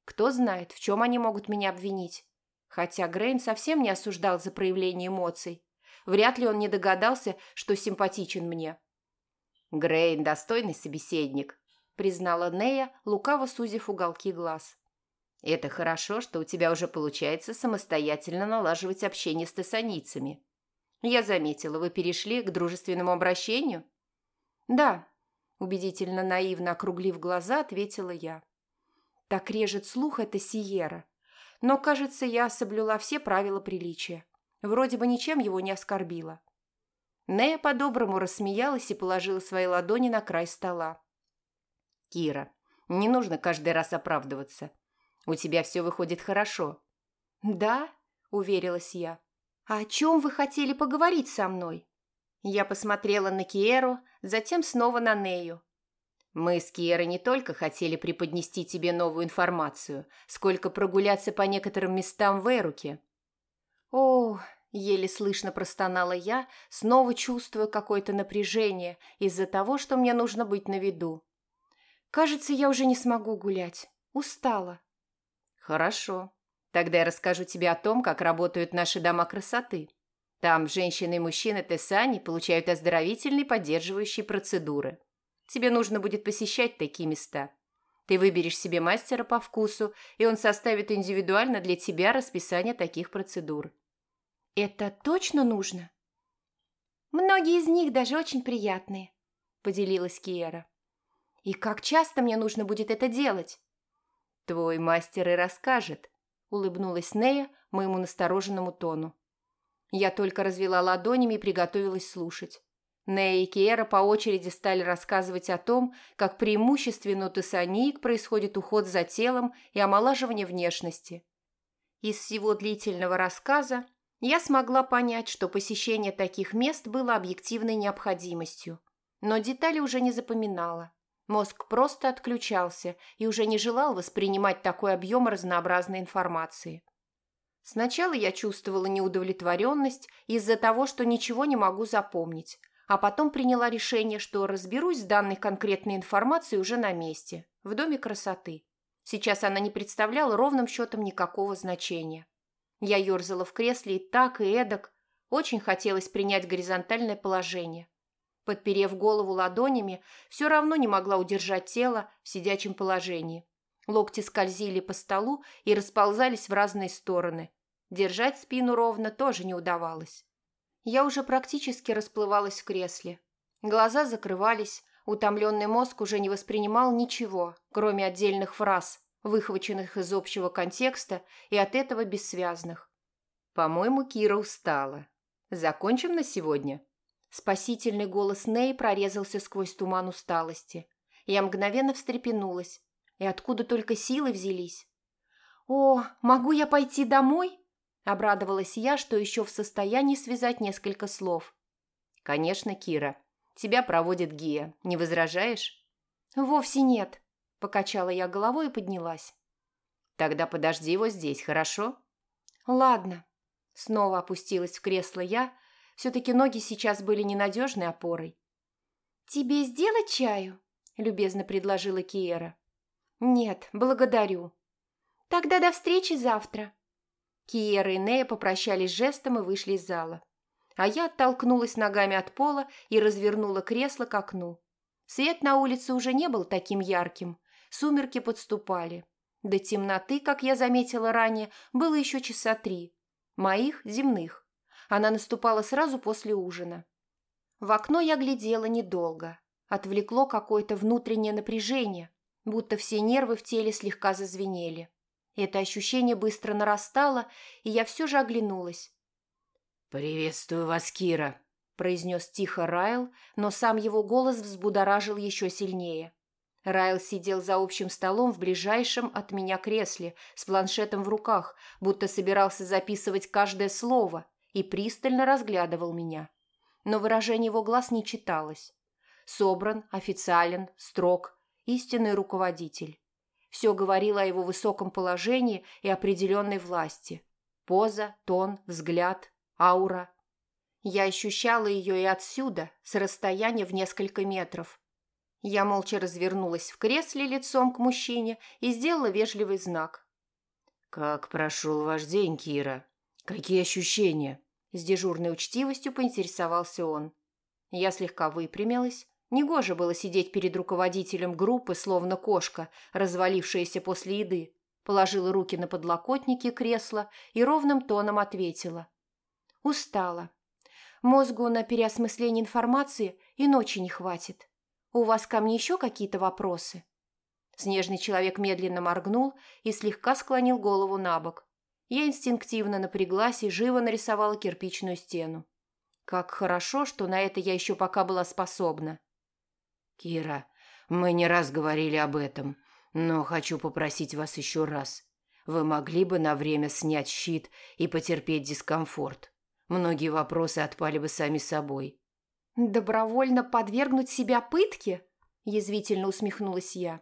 S1: Кто знает, в чем они могут меня обвинить. Хотя Грейн совсем не осуждал за проявление эмоций. Вряд ли он не догадался, что симпатичен мне.
S2: «Грейн – достойный собеседник», – признала Нея, лукаво сузив уголки глаз. «Это хорошо, что у тебя уже получается самостоятельно налаживать общение с тессаницами. Я заметила, вы перешли к дружественному обращению?»
S1: «Да», – убедительно наивно округлив глаза, ответила я. «Так режет слух это Сиера. Но, кажется, я соблюла все правила приличия. Вроде бы ничем его не оскорбила». Нея по-доброму рассмеялась и положила свои ладони на край стола.
S2: «Кира, не нужно каждый раз оправдываться. У тебя все выходит хорошо».
S1: «Да?» – уверилась я. «А о чем вы хотели поговорить со мной?» Я посмотрела на Киеру, затем снова на Нею.
S2: «Мы с Киерой не только хотели преподнести тебе новую информацию, сколько прогуляться по некоторым местам в Эруке».
S1: «О, Еле слышно простонала я, снова чувствуя какое-то напряжение из-за того, что мне нужно быть на виду. Кажется, я уже не смогу гулять. Устала.
S2: Хорошо. Тогда я расскажу тебе о том, как работают наши дома красоты. Там женщины и мужчины Тесани получают оздоровительные поддерживающие процедуры. Тебе нужно будет посещать такие места. Ты выберешь себе мастера по вкусу, и он составит индивидуально для тебя расписание таких процедур.
S1: «Это точно нужно?» «Многие из них даже очень приятные», – поделилась Киера. «И как часто мне нужно будет это делать?»
S2: «Твой мастер и расскажет», – улыбнулась Нея моему настороженному тону. Я только развела ладонями и приготовилась слушать. Нея и Киера по очереди стали рассказывать о том, как преимущественно у тессаниик происходит уход за телом и омолаживание внешности. Из всего длительного рассказа я смогла понять, что посещение таких мест было объективной необходимостью. Но детали уже не запоминала. Мозг просто отключался и уже не желал воспринимать такой объем разнообразной информации. Сначала я чувствовала неудовлетворенность из-за того, что ничего не могу запомнить, а потом приняла решение, что разберусь с данной конкретной информацией уже на месте, в Доме красоты. Сейчас она не представляла ровным счетом никакого значения. Я ерзала в кресле и так, и эдак. Очень хотелось принять горизонтальное положение. Подперев голову ладонями, все равно не могла удержать тело в сидячем положении. Локти скользили по столу и расползались в разные стороны. Держать спину ровно тоже не удавалось. Я уже практически расплывалась в кресле. Глаза закрывались, утомленный мозг уже не воспринимал ничего, кроме отдельных фраз, выхваченных из общего контекста и от этого бессвязных. «По-моему, Кира устала. Закончим на сегодня?»
S1: Спасительный голос Ней прорезался сквозь туман усталости. Я мгновенно встрепенулась. И откуда только силы взялись? «О, могу я пойти домой?» Обрадовалась я, что еще в состоянии связать несколько слов.
S2: «Конечно, Кира. Тебя проводит Гия. Не возражаешь?»
S1: «Вовсе нет», Покачала я головой и поднялась.
S2: «Тогда подожди его здесь, хорошо?»
S1: «Ладно». Снова опустилась в кресло я. Все-таки ноги сейчас были ненадежной опорой. «Тебе сделать чаю?» – любезно предложила Киера. «Нет, благодарю». «Тогда до встречи завтра». Киера и Нея попрощались жестом и вышли из зала. А я оттолкнулась ногами от пола и развернула кресло к окну. Свет на улице уже не был таким ярким, Сумерки подступали. До темноты, как я заметила ранее, было еще часа три. Моих земных. Она наступала сразу после ужина. В окно я глядела недолго. Отвлекло какое-то внутреннее напряжение, будто все нервы в теле слегка зазвенели. Это ощущение быстро нарастало, и я все же оглянулась.
S2: «Приветствую вас, Кира», – произнес тихо Райл, но сам его голос взбудоражил еще сильнее.
S1: Райл сидел за общим столом в ближайшем от меня кресле с планшетом в руках, будто собирался записывать каждое слово и пристально разглядывал меня. Но выражение его глаз не читалось. Собран, официален, строг, истинный руководитель. Все говорило о его высоком положении и определенной власти. Поза, тон, взгляд, аура. Я ощущала ее и отсюда, с расстояния в несколько метров – я молча развернулась в кресле лицом к мужчине и сделала вежливый знак.
S2: «Как прошел ваш день, Кира? Какие ощущения?»
S1: С дежурной учтивостью поинтересовался он. Я слегка выпрямилась. Негоже было сидеть перед руководителем группы, словно кошка, развалившаяся после еды. Положила руки на подлокотники кресла и ровным тоном ответила. Устала. Мозгу на переосмысление информации и ночи не хватит. «У вас ко мне еще какие-то вопросы?» Снежный человек медленно моргнул и слегка склонил голову на бок. Я инстинктивно напряглась и живо нарисовала кирпичную стену. Как хорошо, что на это я еще пока была способна.
S2: «Кира, мы не раз говорили об этом, но хочу попросить вас еще раз. Вы могли бы на время снять щит и потерпеть дискомфорт. Многие вопросы отпали бы сами собой».
S1: «Добровольно подвергнуть себя пытке?» – язвительно усмехнулась я.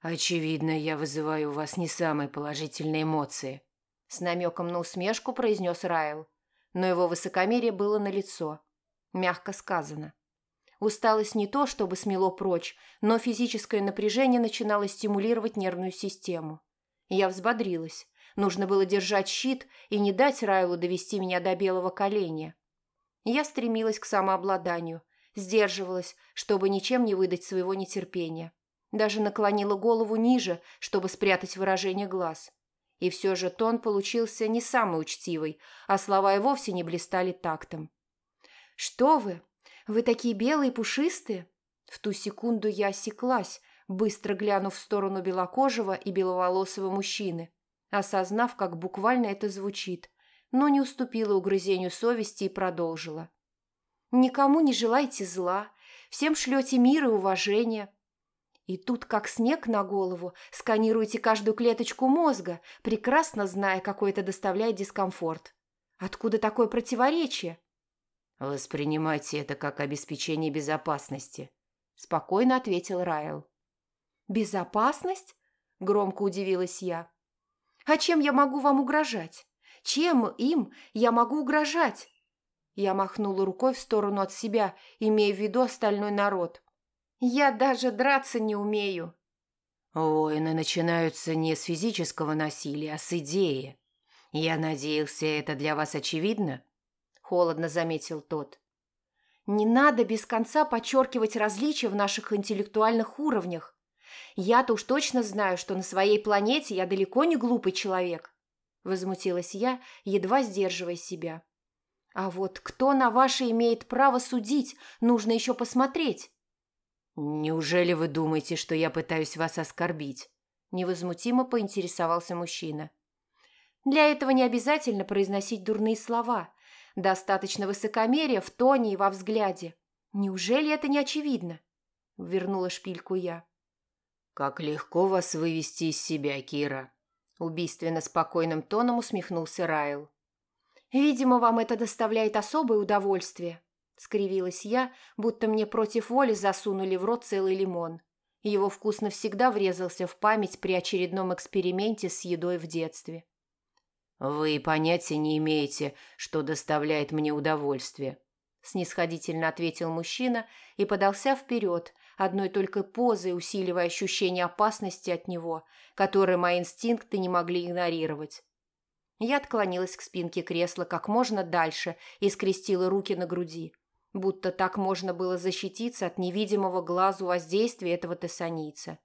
S2: «Очевидно, я вызываю у вас не самые положительные эмоции», – с намеком на усмешку произнес Райл. Но его высокомерие было налицо. Мягко сказано.
S1: Усталость не то, чтобы смело прочь, но физическое напряжение начинало стимулировать нервную систему. Я взбодрилась. Нужно было держать щит и не дать Райлу довести меня до белого коленя. Я стремилась к самообладанию, сдерживалась, чтобы ничем не выдать своего нетерпения. Даже наклонила голову ниже, чтобы спрятать выражение глаз. И все же тон получился не самый учтивый, а слова и вовсе не блистали тактом. «Что вы? Вы такие белые пушистые?» В ту секунду я осеклась, быстро глянув в сторону белокожего и беловолосого мужчины, осознав, как буквально это звучит, но не уступила угрызению совести и продолжила. «Никому не желайте зла, всем шлете мир и уважение. И тут, как снег на голову, сканируете каждую клеточку мозга, прекрасно зная, какой это доставляет дискомфорт. Откуда такое противоречие?»
S2: «Воспринимайте это как обеспечение безопасности», – спокойно ответил Райл.
S1: «Безопасность?» – громко удивилась я. «А чем я могу вам угрожать? Чем им я могу угрожать?» Я махнула рукой в сторону от себя, имея в виду остальной народ. «Я даже драться не умею».
S2: «Войны начинаются не с физического насилия, а с идеи. Я надеялся, это для вас очевидно?» Холодно заметил тот.
S1: «Не надо без конца подчеркивать различия в наших интеллектуальных уровнях. Я-то уж точно знаю, что на своей планете я далеко не глупый человек. Возмутилась я, едва сдерживая себя. А вот кто на ваше имеет право судить, нужно еще посмотреть.
S2: Неужели вы думаете, что я пытаюсь вас оскорбить? Невозмутимо поинтересовался мужчина.
S1: Для этого не обязательно произносить дурные слова. Достаточно высокомерия в тоне и во взгляде. Неужели это не очевидно? Вернула шпильку я.
S2: «Как легко вас вывести из себя, Кира!» Убийственно спокойным тоном усмехнулся Райл.
S1: «Видимо, вам это доставляет особое удовольствие», — скривилась я, будто мне против воли засунули в рот целый лимон. Его вкус навсегда врезался в память при очередном эксперименте с едой в детстве.
S2: «Вы понятия не имеете, что доставляет мне удовольствие», – снисходительно ответил мужчина и подался вперед, одной только позой усиливая ощущение опасности от него, которое мои инстинкты не могли игнорировать. Я отклонилась к спинке кресла как можно дальше и скрестила руки на груди, будто так можно было защититься от невидимого глазу воздействия этого тессанийца.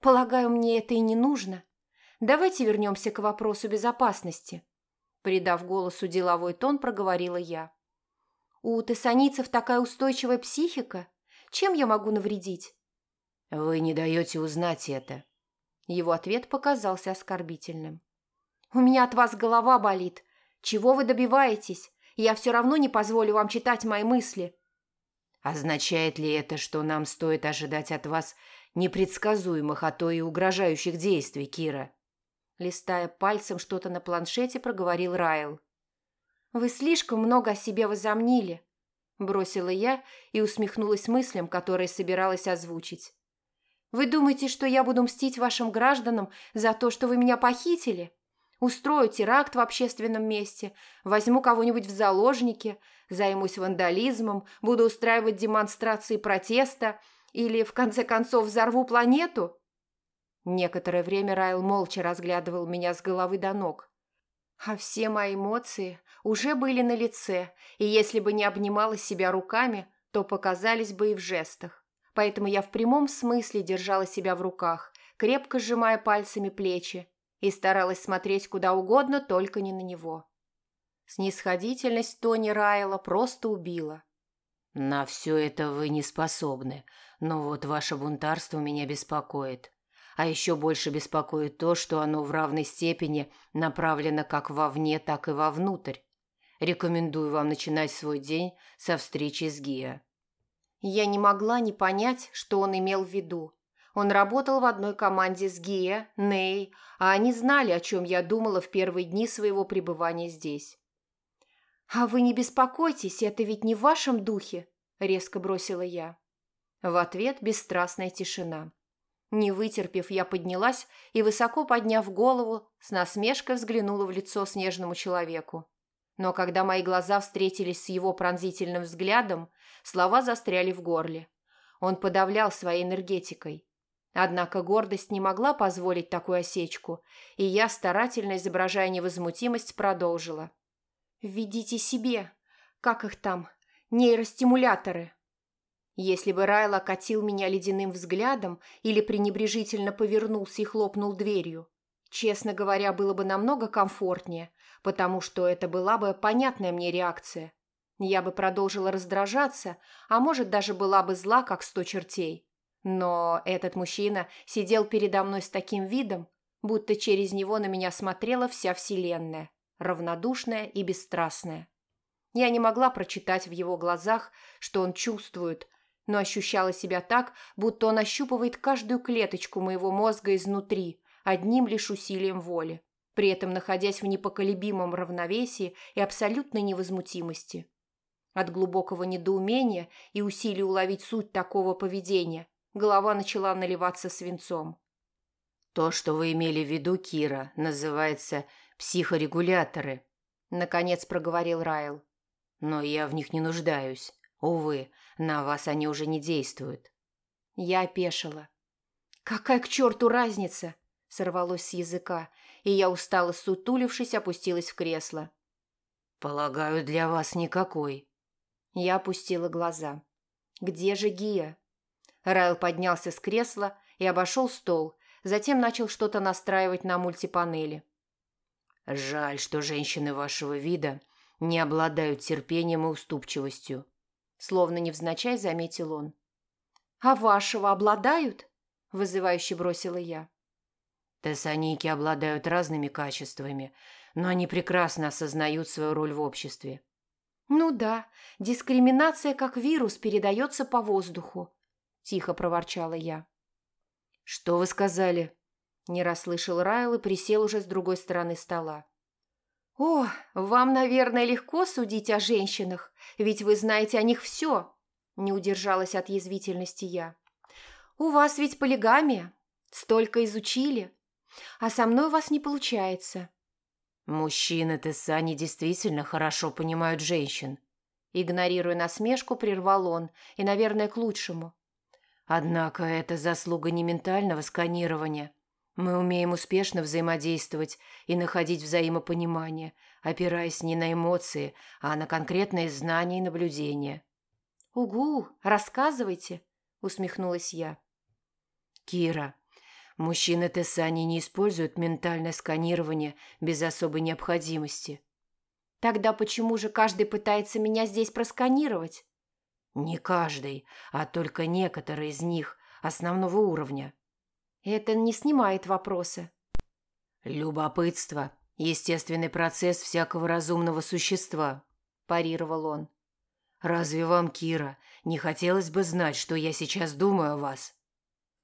S2: «Полагаю, мне это и не нужно. Давайте вернемся к вопросу безопасности», придав голосу деловой тон, проговорила я. «У тессанийцев такая устойчивая психика, чем я могу навредить?» «Вы не даете узнать это».
S1: Его ответ показался оскорбительным. «У меня от вас голова болит. Чего вы добиваетесь? Я все равно не позволю вам читать мои мысли».
S2: «Означает ли это, что нам стоит ожидать от вас непредсказуемых, а то и угрожающих действий, Кира?»
S1: Листая пальцем что-то на планшете, проговорил Райл. «Вы слишком много о себе возомнили. Бросила я и усмехнулась мыслям, которые собиралась озвучить. «Вы думаете, что я буду мстить вашим гражданам за то, что вы меня похитили? Устрою теракт в общественном месте, возьму кого-нибудь в заложники, займусь вандализмом, буду устраивать демонстрации протеста или, в конце концов, взорву планету?» Некоторое время Райл молча разглядывал меня с головы до ног. А все мои эмоции уже были на лице, и если бы не обнимала себя руками, то показались бы и в жестах. Поэтому я в прямом смысле держала себя в руках, крепко сжимая пальцами плечи, и старалась смотреть куда угодно, только не на него. Снисходительность Тони Райла просто убила.
S2: «На все это вы не способны, но вот ваше бунтарство меня беспокоит. А еще больше беспокоит то, что оно в равной степени направлено как вовне, так и вовнутрь. Рекомендую вам начинать свой день со встречи с Гия».
S1: Я не могла не понять, что он имел в виду. Он работал в одной команде с Гия, Ней, а они знали, о чем я думала в первые дни своего пребывания здесь. «А вы не беспокойтесь, это ведь не в вашем духе», – резко бросила я. В ответ бесстрастная тишина. Не вытерпев, я поднялась и, высоко подняв голову, с насмешкой взглянула в лицо снежному человеку. Но когда мои глаза встретились с его пронзительным взглядом, слова застряли в горле. Он подавлял своей энергетикой. Однако гордость не могла позволить такую осечку, и я, старательно изображая невозмутимость, продолжила. «Введите себе, как их там, нейростимуляторы». Если бы Райл окатил меня ледяным взглядом или пренебрежительно повернулся и хлопнул дверью, честно говоря, было бы намного комфортнее, потому что это была бы понятная мне реакция. Я бы продолжила раздражаться, а может, даже была бы зла, как сто чертей. Но этот мужчина сидел передо мной с таким видом, будто через него на меня смотрела вся вселенная, равнодушная и бесстрастная. Я не могла прочитать в его глазах, что он чувствует, но ощущала себя так, будто он ощупывает каждую клеточку моего мозга изнутри, одним лишь усилием воли, при этом находясь в непоколебимом равновесии и абсолютной невозмутимости. От глубокого недоумения и усилий уловить суть такого поведения голова начала наливаться свинцом.
S2: «То, что вы имели в виду, Кира, называется психорегуляторы», – наконец проговорил Райл. «Но я в них не нуждаюсь. Увы, на вас они уже не действуют».
S1: Я опешила. «Какая к черту разница?» – сорвалось с языка, и я, устало сутулившись, опустилась в кресло.
S2: «Полагаю, для вас никакой».
S1: Я опустила глаза. «Где же Гия?» Райл поднялся с кресла и обошел стол, затем начал что-то настраивать на мультипанели.
S2: «Жаль, что женщины вашего вида не обладают терпением и уступчивостью»,
S1: словно невзначай заметил он. «А вашего обладают?» – вызывающе бросила я.
S2: Тессаники обладают разными качествами, но они прекрасно осознают свою роль в обществе.
S1: «Ну да, дискриминация как вирус передается по воздуху», – тихо проворчала я.
S2: «Что вы сказали?»
S1: Не расслышал Райл и присел уже с другой стороны стола. «О, вам, наверное, легко судить о женщинах, ведь вы знаете о них все», – не удержалась от язвительности я. «У вас ведь полигамия, столько изучили, а со мной у вас не получается».
S2: «Мужчины Тессани действительно хорошо понимают женщин», –
S1: игнорируя насмешку, прервал он, и, наверное, к лучшему.
S2: Однако это заслуга не ментального сканирования. Мы умеем успешно взаимодействовать и находить взаимопонимание, опираясь не на эмоции, а на конкретные знания и наблюдения.
S1: «Угу, рассказывайте», – усмехнулась я.
S2: «Кира, мужчины Тессани не используют ментальное сканирование без особой необходимости».
S1: «Тогда почему же каждый пытается меня здесь просканировать?»
S2: Не каждый, а только некоторые из них основного уровня.
S1: Это не снимает вопроса.
S2: Любопытство – естественный процесс всякого разумного существа, парировал он. Разве вам, Кира, не хотелось бы знать, что я сейчас думаю о вас?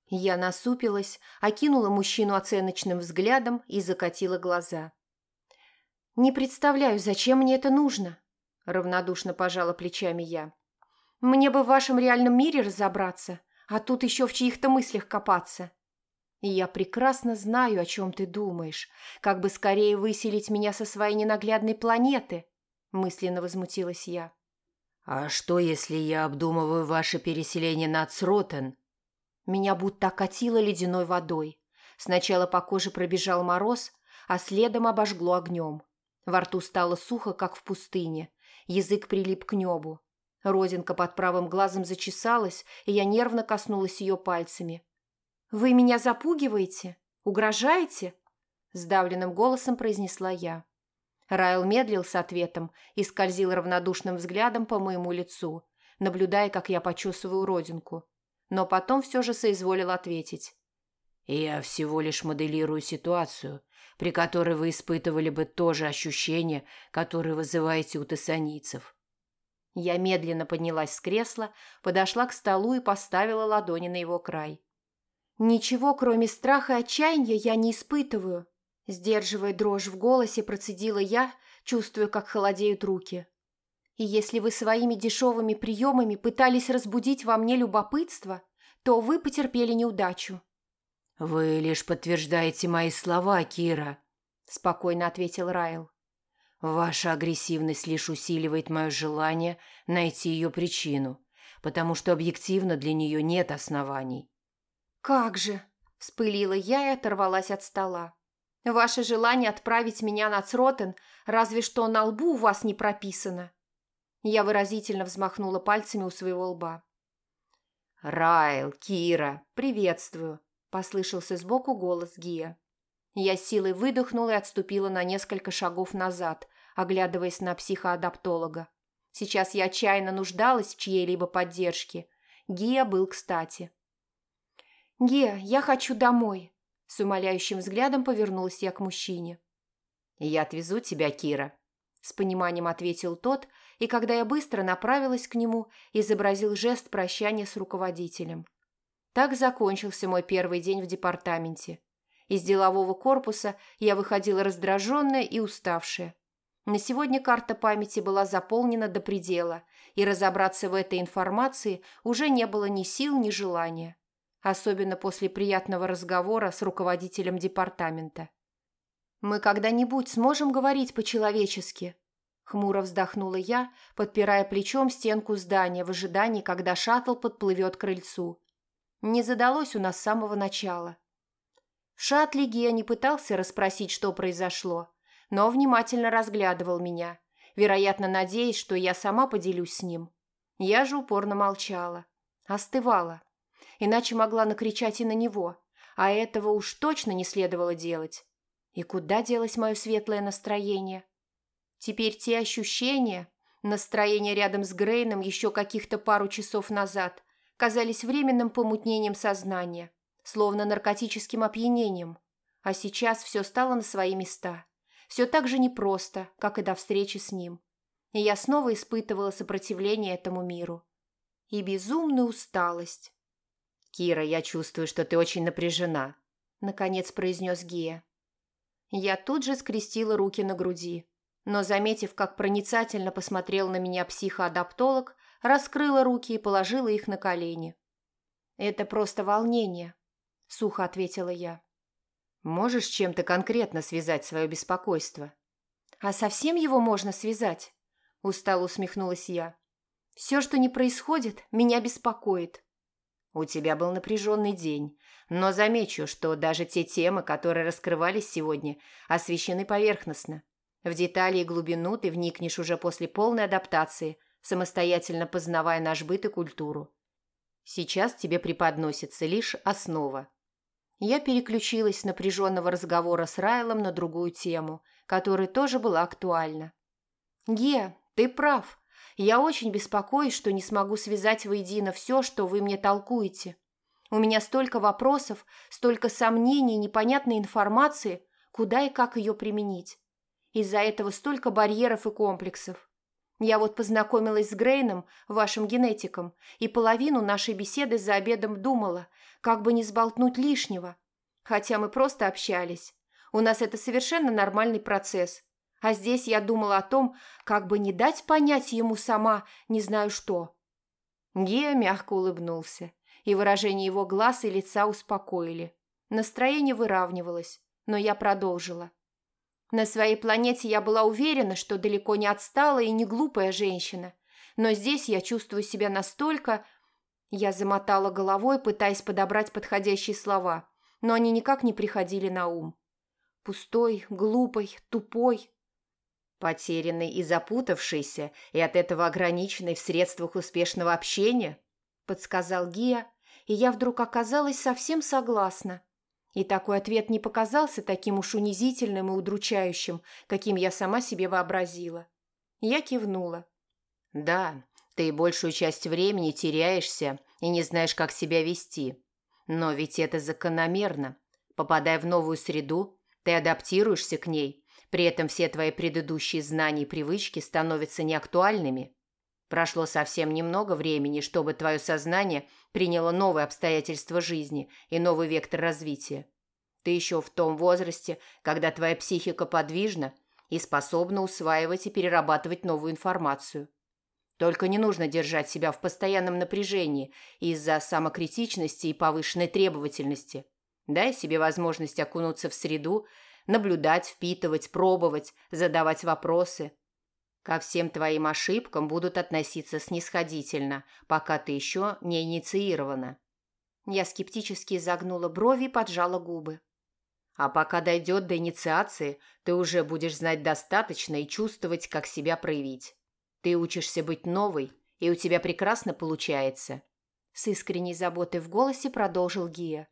S1: Я насупилась, окинула мужчину оценочным взглядом и закатила глаза. «Не представляю, зачем мне это нужно?» – равнодушно пожала плечами я. Мне бы в вашем реальном мире разобраться, а тут еще в чьих-то мыслях копаться. И я прекрасно знаю, о чем ты думаешь, как бы скорее выселить меня со своей ненаглядной планеты, мысленно возмутилась я.
S2: А что, если я обдумываю ваше переселение на Цротен?
S1: Меня будто окатило ледяной водой. Сначала по коже пробежал мороз, а следом обожгло огнем. Во рту стало сухо, как в пустыне. Язык прилип к небу. Родинка под правым глазом зачесалась, и я нервно коснулась ее пальцами. «Вы меня запугиваете? Угрожаете?» Сдавленным голосом произнесла я. Райл медлил с ответом и скользил равнодушным взглядом по моему лицу, наблюдая, как я почесываю родинку. Но потом все же соизволил ответить.
S2: Я всего лишь моделирую ситуацию, при которой вы испытывали бы то же ощущение, которое вызываете у тессанийцев.
S1: Я медленно поднялась с кресла, подошла к столу и поставила ладони на его край. «Ничего, кроме страха и отчаяния, я не испытываю», сдерживая дрожь в голосе, процедила я, чувствуя, как холодеют руки. «И если вы своими дешевыми приемами пытались разбудить во мне любопытство, то вы потерпели неудачу.
S2: «Вы лишь подтверждаете мои слова, Кира», – спокойно ответил Райл. «Ваша агрессивность лишь усиливает мое желание найти ее причину, потому что объективно для нее нет оснований».
S1: «Как же!» – вспылила я и оторвалась от стола. «Ваше желание отправить меня на Цротен разве что на лбу у вас не прописано». Я выразительно взмахнула пальцами у своего лба.
S2: «Райл, Кира, приветствую!»
S1: – послышался сбоку голос Гия. Я силой выдохнула и отступила на несколько шагов назад, оглядываясь на психоадаптолога. Сейчас я отчаянно нуждалась в чьей-либо поддержке. Гия был кстати. «Гия, я хочу домой!» С умоляющим взглядом повернулась я к мужчине.
S2: «Я отвезу тебя, Кира», – с пониманием ответил тот, и когда я быстро направилась к нему, изобразил жест прощания с руководителем. Так закончился мой первый день в департаменте. Из делового корпуса я выходила раздраженная и уставшая. На сегодня карта памяти была заполнена до предела, и разобраться в этой информации уже не было ни сил, ни желания. Особенно после приятного разговора с руководителем департамента. «Мы когда-нибудь сможем говорить по-человечески?» Хмуро вздохнула я, подпирая плечом стенку здания в ожидании, когда шаттл подплывет к крыльцу не задалось у нас с самого начала. Гея не пытался расспросить, что произошло, но внимательно разглядывал меня, вероятно, надеясь, что я сама поделюсь с ним. Я же упорно молчала, остывала, иначе могла накричать и на него, а этого уж точно не следовало делать. И куда делось мое светлое настроение? Теперь те ощущения, настроение рядом с Грейном еще каких-то пару часов назад, казались временным помутнением сознания, словно наркотическим опьянением. А сейчас все стало на свои места. Все так же непросто, как и до встречи с ним. И я снова испытывала сопротивление этому миру. И безумную усталость. «Кира, я чувствую, что ты очень напряжена», —
S1: наконец произнес Гия. Я тут же скрестила руки на груди, но, заметив, как проницательно посмотрел на меня психоадаптолог, раскрыла руки и положила их на колени. «Это просто волнение», – сухо ответила я.
S2: «Можешь чем-то конкретно связать свое беспокойство?»
S1: «А совсем его можно связать?» – устало усмехнулась я. «Все, что не происходит, меня беспокоит».
S2: «У тебя был напряженный день, но замечу, что даже те темы, которые раскрывались сегодня, освещены поверхностно. В детали и глубину ты вникнешь уже после полной адаптации – самостоятельно познавая наш быт и культуру. Сейчас тебе преподносится лишь основа.
S1: Я переключилась с напряженного разговора с Райлом на другую тему, которая тоже была актуальна. «Ге, ты прав. Я очень беспокоюсь, что не смогу связать воедино все, что вы мне толкуете. У меня столько вопросов, столько сомнений, непонятной информации, куда и как ее применить. Из-за этого столько барьеров и комплексов. Я вот познакомилась с Грейном, вашим генетиком, и половину нашей беседы за обедом думала, как бы не сболтнуть лишнего. Хотя мы просто общались. У нас это совершенно нормальный процесс. А здесь я думала о том, как бы не дать понять ему сама не знаю что. Гея мягко улыбнулся, и выражение его глаз и лица успокоили. Настроение выравнивалось, но я продолжила. На своей планете я была уверена, что далеко не отсталая и не глупая женщина. Но здесь я чувствую себя настолько... Я замотала головой, пытаясь подобрать подходящие слова, но они никак не приходили на ум. Пустой, глупой, тупой.
S2: Потерянный и запутавшийся, и от этого ограниченный в средствах успешного общения,
S1: подсказал Гия, и я вдруг оказалась совсем согласна. И такой ответ не показался таким уж унизительным и удручающим, каким я сама себе вообразила. Я кивнула.
S2: «Да, ты большую часть времени теряешься и не знаешь, как себя вести. Но ведь это закономерно. Попадая в новую среду, ты адаптируешься к ней, при этом все твои предыдущие знания и привычки становятся неактуальными. Прошло совсем немного времени, чтобы твое сознание приняло новые обстоятельства жизни и новый вектор развития. Ты еще в том возрасте, когда твоя психика подвижна и способна усваивать и перерабатывать новую информацию. Только не нужно держать себя в постоянном напряжении из-за самокритичности и повышенной требовательности. Дай себе возможность окунуться в среду, наблюдать, впитывать, пробовать, задавать вопросы. Ко всем твоим ошибкам будут относиться снисходительно, пока ты еще не инициирована.
S1: Я скептически загнула брови и поджала губы.
S2: А пока дойдет до инициации, ты уже будешь знать достаточно и чувствовать, как себя проявить. Ты учишься быть новой, и у тебя прекрасно получается.
S1: С искренней заботой в голосе продолжил Гия.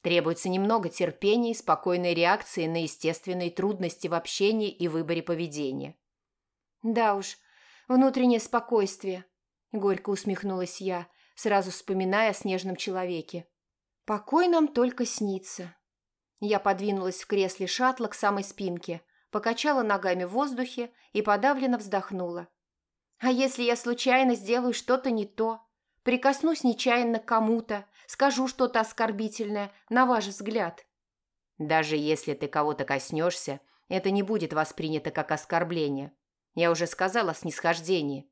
S2: Требуется немного терпения и спокойной реакции на естественные трудности в общении и выборе поведения.
S1: Да уж, внутреннее спокойствие. Горько усмехнулась я, сразу вспоминая о снежном человеке. Покой нам только снится. Я подвинулась в кресле шаттла к самой спинке, покачала ногами в воздухе и подавленно вздохнула. А если я случайно сделаю что-то не то? Прикоснусь нечаянно к кому-то, скажу что-то оскорбительное, на ваш взгляд?
S2: Даже если ты кого-то коснешься, это не будет воспринято как оскорбление. Я уже сказала о снисхождении.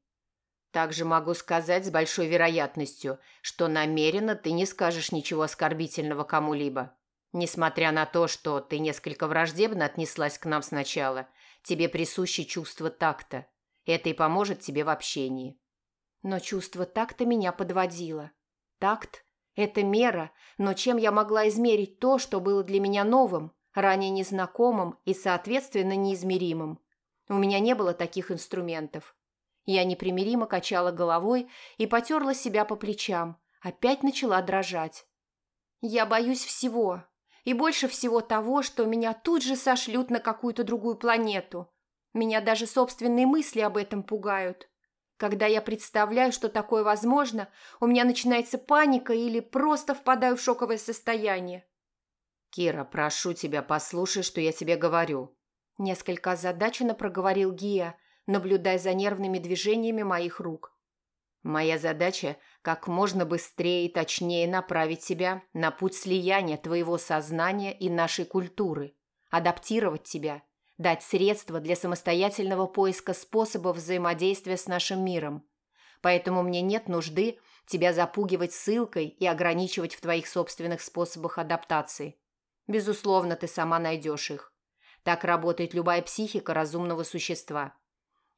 S2: Также могу сказать с большой вероятностью, что намеренно ты не скажешь ничего оскорбительного кому-либо. Несмотря на то, что ты несколько враждебно отнеслась к нам сначала, тебе присуще чувство такта – это и поможет тебе в общении.
S1: Но чувство такта меня подводило. Такт – это мера, но чем я могла измерить то, что было для меня новым, ранее незнакомым и, соответственно, неизмеримым? У меня не было таких инструментов. Я непримиримо качала головой и потерла себя по плечам, опять начала дрожать. Я боюсь всего, и больше всего того, что меня тут же сошлют на какую-то другую планету, меня даже собственные мысли об этом пугают. Когда я представляю, что такое возможно, у меня начинается паника или просто впадаю в шоковое состояние.
S2: «Кира, прошу тебя, послушай, что я тебе говорю», – несколько озадаченно проговорил Гия, наблюдая за нервными движениями моих рук. «Моя задача – как можно быстрее и точнее направить тебя на путь слияния твоего сознания и нашей культуры, адаптировать тебя – дать средства для самостоятельного поиска способов взаимодействия с нашим миром. Поэтому мне нет нужды тебя запугивать ссылкой и ограничивать в твоих собственных способах адаптации. Безусловно, ты сама найдешь их. Так работает любая психика разумного существа.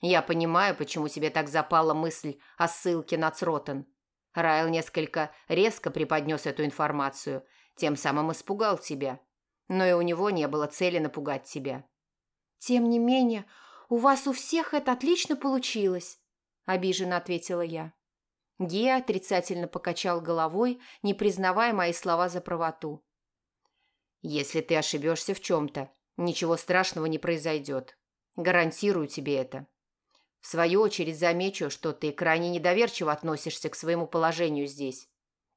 S2: Я понимаю, почему тебе так запала мысль о ссылке на Цротон. Райл несколько резко преподнес эту информацию, тем самым испугал тебя. Но и у него не было цели напугать тебя.
S1: «Тем не менее, у вас у всех это отлично получилось», – обиженно ответила я.
S2: Гея отрицательно покачал головой, не признавая мои слова за правоту. «Если ты ошибешься в чем-то, ничего страшного не произойдет. Гарантирую тебе это. В свою очередь замечу, что ты крайне недоверчиво относишься к своему положению здесь.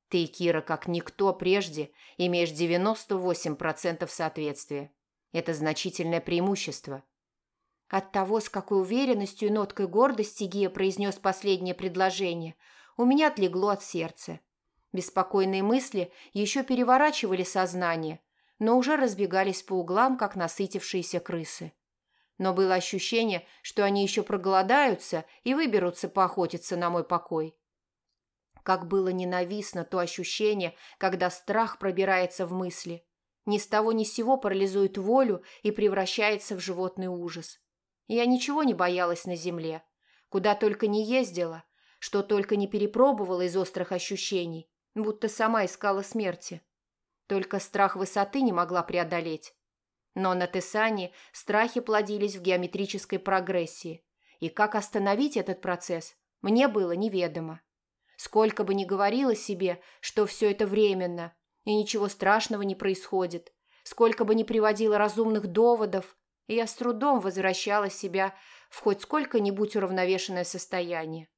S2: Ты, Кира, как никто прежде, имеешь 98% соответствия. Это значительное преимущество.
S1: От того, с какой уверенностью и ноткой гордости Гия произнес последнее предложение, у меня отлегло от сердца. Беспокойные мысли еще переворачивали сознание, но уже разбегались по углам, как насытившиеся крысы. Но было ощущение, что они еще проголодаются и выберутся поохотиться на мой покой. Как было ненавистно то ощущение, когда страх пробирается в мысли – ни с того ни с сего парализует волю и превращается в животный ужас. Я ничего не боялась на земле, куда только не ездила, что только не перепробовала из острых ощущений, будто сама искала смерти. Только страх высоты не могла преодолеть. Но на Тесане страхи плодились в геометрической прогрессии, и как остановить этот процесс, мне было неведомо. Сколько бы ни говорила себе, что все это временно – и ничего страшного не происходит. Сколько бы ни приводила разумных доводов, я с трудом возвращала себя в хоть сколько-нибудь уравновешенное состояние.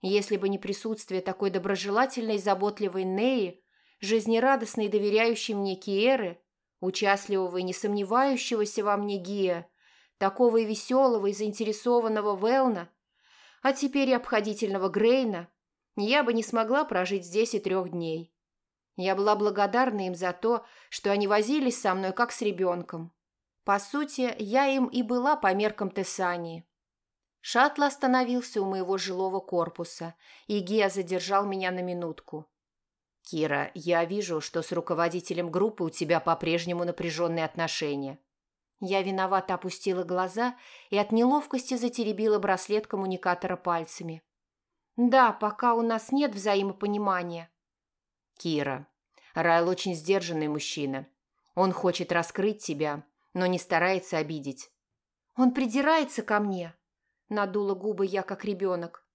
S1: Если бы не присутствие такой доброжелательной и заботливой Неи, жизнерадостной и доверяющей мне Киеры, участливого и не сомневающегося во мне Гия, такого и веселого и заинтересованного Велна, а теперь и обходительного Грейна, я бы не смогла прожить здесь и трех дней. Я была благодарна им за то, что они возились со мной как с ребенком. По сути, я им и была по меркам Тессании. Шаттл остановился у моего жилого корпуса, и Гея задержал меня на минутку. «Кира, я вижу, что с руководителем группы у тебя по-прежнему напряженные отношения». Я виновато опустила глаза и от неловкости затеребила браслет коммуникатора пальцами. «Да, пока у нас нет взаимопонимания». «Кира, Райл очень сдержанный мужчина. Он хочет раскрыть тебя, но не старается обидеть». «Он придирается ко мне», Надула губы я, как ребенок.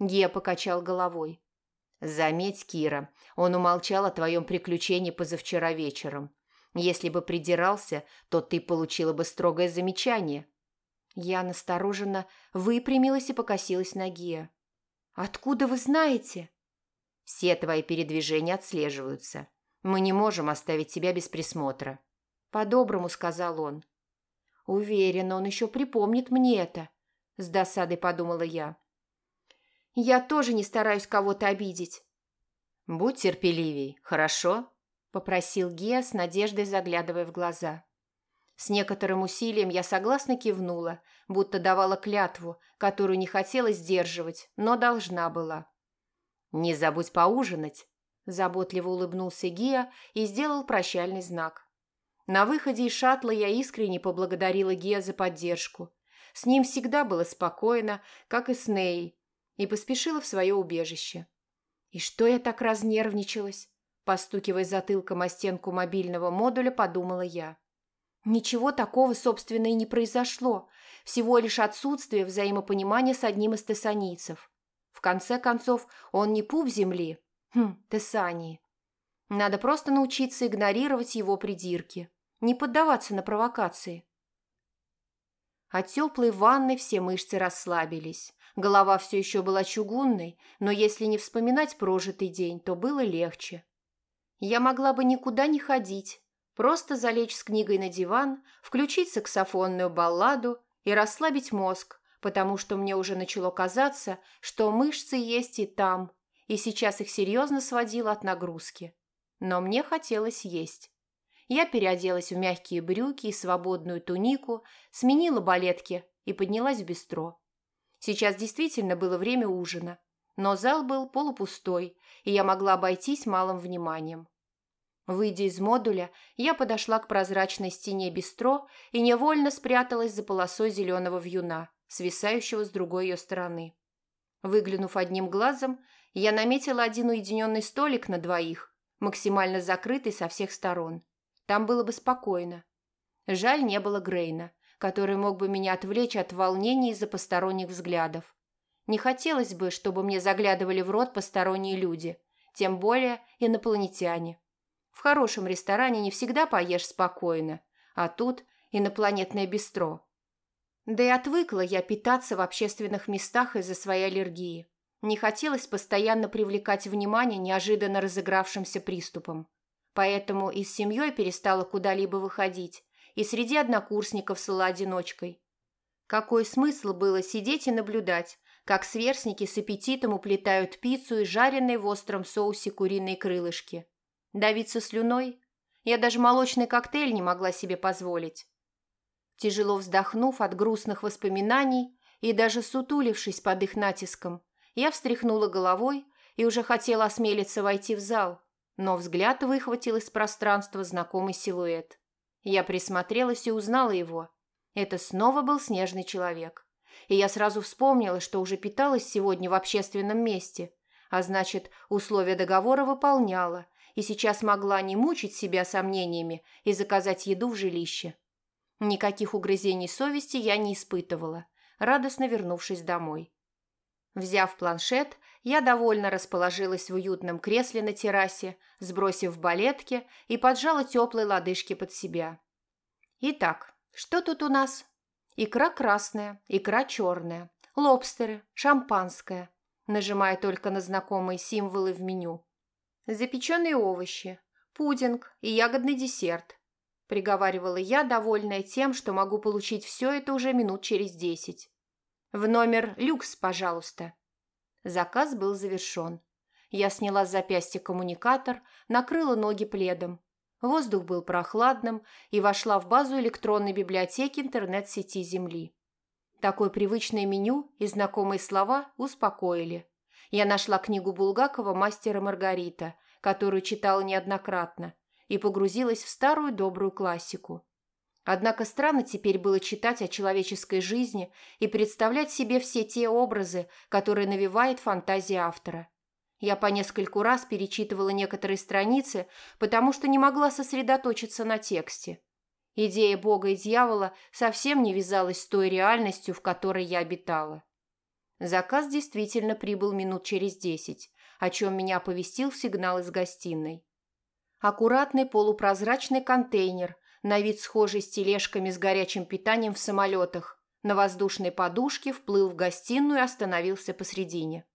S1: Гея покачал головой.
S2: «Заметь, Кира, он умолчал о твоем приключении позавчера вечером. Если бы придирался, то ты получила бы строгое замечание».
S1: Я настороженно выпрямилась и покосилась на Гея. «Откуда вы знаете?»
S2: «Все твои передвижения отслеживаются. Мы не можем оставить тебя без присмотра».
S1: «По-доброму», — сказал он. «Уверена, он еще припомнит мне это. – с досадой подумала я. «Я тоже не стараюсь кого-то обидеть».
S2: «Будь терпеливей, хорошо?»
S1: – попросил Геа с надеждой, заглядывая в глаза. С некоторым усилием я согласно кивнула, будто давала клятву, которую не хотела сдерживать, но должна была.
S2: «Не забудь поужинать», –
S1: заботливо улыбнулся Гия и сделал прощальный знак. На выходе из шаттла я искренне поблагодарила Гия за поддержку с ним всегда было спокойно, как и с Ней, и поспешила в свое убежище. И что я так разнервничалась? Постукивая затылком о стенку мобильного модуля, подумала я. Ничего такого, собственно, и не произошло, всего лишь отсутствие взаимопонимания с одним из тессанийцев. В конце концов, он не пуп земли, хм, Тессании. Надо просто научиться игнорировать его придирки, не поддаваться на провокации. От теплой ванны все мышцы расслабились. Голова все еще была чугунной, но если не вспоминать прожитый день, то было легче. Я могла бы никуда не ходить, просто залечь с книгой на диван, включить саксофонную балладу и расслабить мозг, потому что мне уже начало казаться, что мышцы есть и там, и сейчас их серьезно сводило от нагрузки. Но мне хотелось есть. Я переоделась в мягкие брюки и свободную тунику, сменила балетки и поднялась в бистро. Сейчас действительно было время ужина, но зал был полупустой, и я могла обойтись малым вниманием. Выйдя из модуля, я подошла к прозрачной стене бистро и невольно спряталась за полосой зеленого вьюна, свисающего с другой ее стороны. Выглянув одним глазом, я наметила один уединенный столик на двоих, максимально закрытый со всех сторон. Там было бы спокойно. Жаль, не было Грейна, который мог бы меня отвлечь от волнений из-за посторонних взглядов. Не хотелось бы, чтобы мне заглядывали в рот посторонние люди, тем более инопланетяне. В хорошем ресторане не всегда поешь спокойно, а тут инопланетное бистро. Да и отвыкла я питаться в общественных местах из-за своей аллергии. Не хотелось постоянно привлекать внимание неожиданно разыгравшимся приступом. Поэтому и с семьей перестала куда-либо выходить, и среди однокурсников стала одиночкой. Какой смысл было сидеть и наблюдать, как сверстники с аппетитом уплетают пиццу и жареные в остром соусе куриные крылышки? Давиться слюной? Я даже молочный коктейль не могла себе позволить. Тяжело вздохнув от грустных воспоминаний и даже сутулившись под их натиском, я встряхнула головой и уже хотела осмелиться войти в зал, но взгляд выхватил из пространства знакомый силуэт. Я присмотрелась и узнала его. Это снова был снежный человек. И я сразу вспомнила, что уже питалась сегодня в общественном месте, а значит, условия договора выполняла, и сейчас могла не мучить себя сомнениями и заказать еду в жилище. Никаких угрызений совести я не испытывала, радостно вернувшись домой. Взяв планшет, я довольно расположилась в уютном кресле на террасе, сбросив балетки и поджала теплые лодыжки под себя. Итак, что тут у нас? Икра красная, икра черная, лобстеры, шампанское. Нажимая только на знакомые символы в меню. запеченные овощи, пудинг и ягодный десерт», – приговаривала я, довольная тем, что могу получить все это уже минут через десять. «В номер люкс, пожалуйста». Заказ был завершен. Я сняла с запястья коммуникатор, накрыла ноги пледом. Воздух был прохладным и вошла в базу электронной библиотеки интернет-сети Земли. Такое привычное меню и знакомые слова успокоили. Я нашла книгу Булгакова «Мастера Маргарита», которую читала неоднократно, и погрузилась в старую добрую классику. Однако странно теперь было читать о человеческой жизни и представлять себе все те образы, которые навевает фантазия автора. Я по нескольку раз перечитывала некоторые страницы, потому что не могла сосредоточиться на тексте. Идея Бога и дьявола совсем не вязалась с той реальностью, в которой я обитала. Заказ действительно прибыл минут через десять, о чем меня оповестил сигнал из гостиной. Аккуратный полупрозрачный контейнер, на вид схожий с тележками с горячим питанием в самолетах, на воздушной подушке вплыл в гостиную и остановился посредине.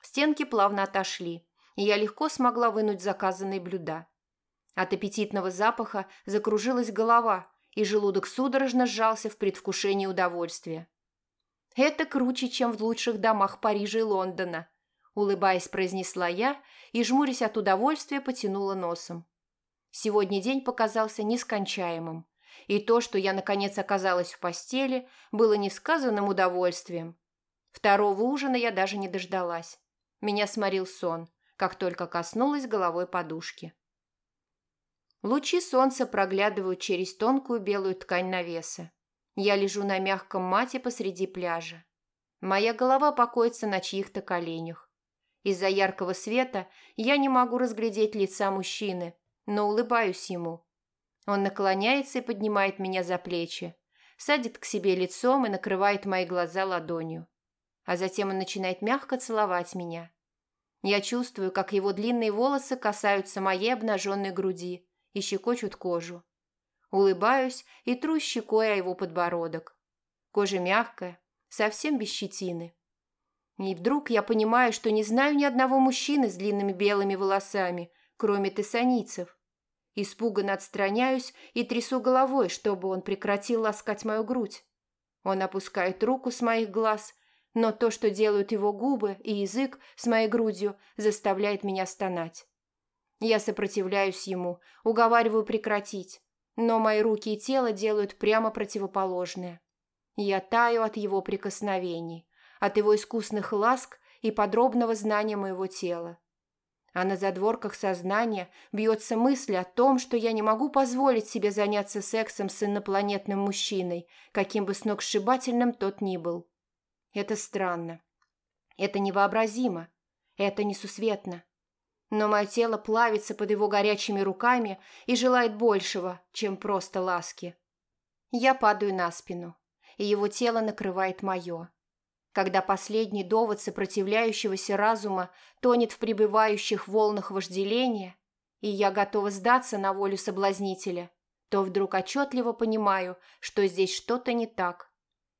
S1: Стенки плавно отошли, и я легко смогла вынуть заказанные блюда. От аппетитного запаха закружилась голова, и желудок судорожно сжался в предвкушении удовольствия. «Это круче, чем в лучших домах Парижа и Лондона», улыбаясь, произнесла я и, жмурясь от удовольствия, потянула носом. Сегодня день показался нескончаемым, и то, что я наконец оказалась в постели, было несказанным удовольствием. Второго ужина я даже не дождалась. Меня сморил сон, как только коснулась головой подушки. Лучи солнца проглядывают через тонкую белую ткань навеса. Я лежу на мягком мате посреди пляжа. Моя голова покоится на чьих-то коленях. Из-за яркого света я не могу разглядеть лица мужчины, но улыбаюсь ему. Он наклоняется и поднимает меня за плечи, садит к себе лицом и накрывает мои глаза ладонью а затем он начинает мягко целовать меня. Я чувствую, как его длинные волосы касаются моей обнаженной груди и щекочут кожу. Улыбаюсь и тру щекой о его подбородок. Кожа мягкая, совсем без щетины. И вдруг я понимаю, что не знаю ни одного мужчины с длинными белыми волосами, кроме тессаницев. Испуганно отстраняюсь и трясу головой, чтобы он прекратил ласкать мою грудь. Он опускает руку с моих глаз но то, что делают его губы и язык с моей грудью, заставляет меня стонать. Я сопротивляюсь ему, уговариваю прекратить, но мои руки и тело делают прямо противоположное. Я таю от его прикосновений, от его искусных ласк и подробного знания моего тела. А на задворках сознания бьется мысль о том, что я не могу позволить себе заняться сексом с инопланетным мужчиной, каким бы сногсшибательным тот ни был. Это странно. Это невообразимо. Это несусветно. Но мое тело плавится под его горячими руками и желает большего, чем просто ласки. Я падаю на спину, и его тело накрывает мое. Когда последний довод сопротивляющегося разума тонет в пребывающих волнах вожделения, и я готова сдаться на волю соблазнителя, то вдруг отчетливо понимаю, что здесь что-то не так.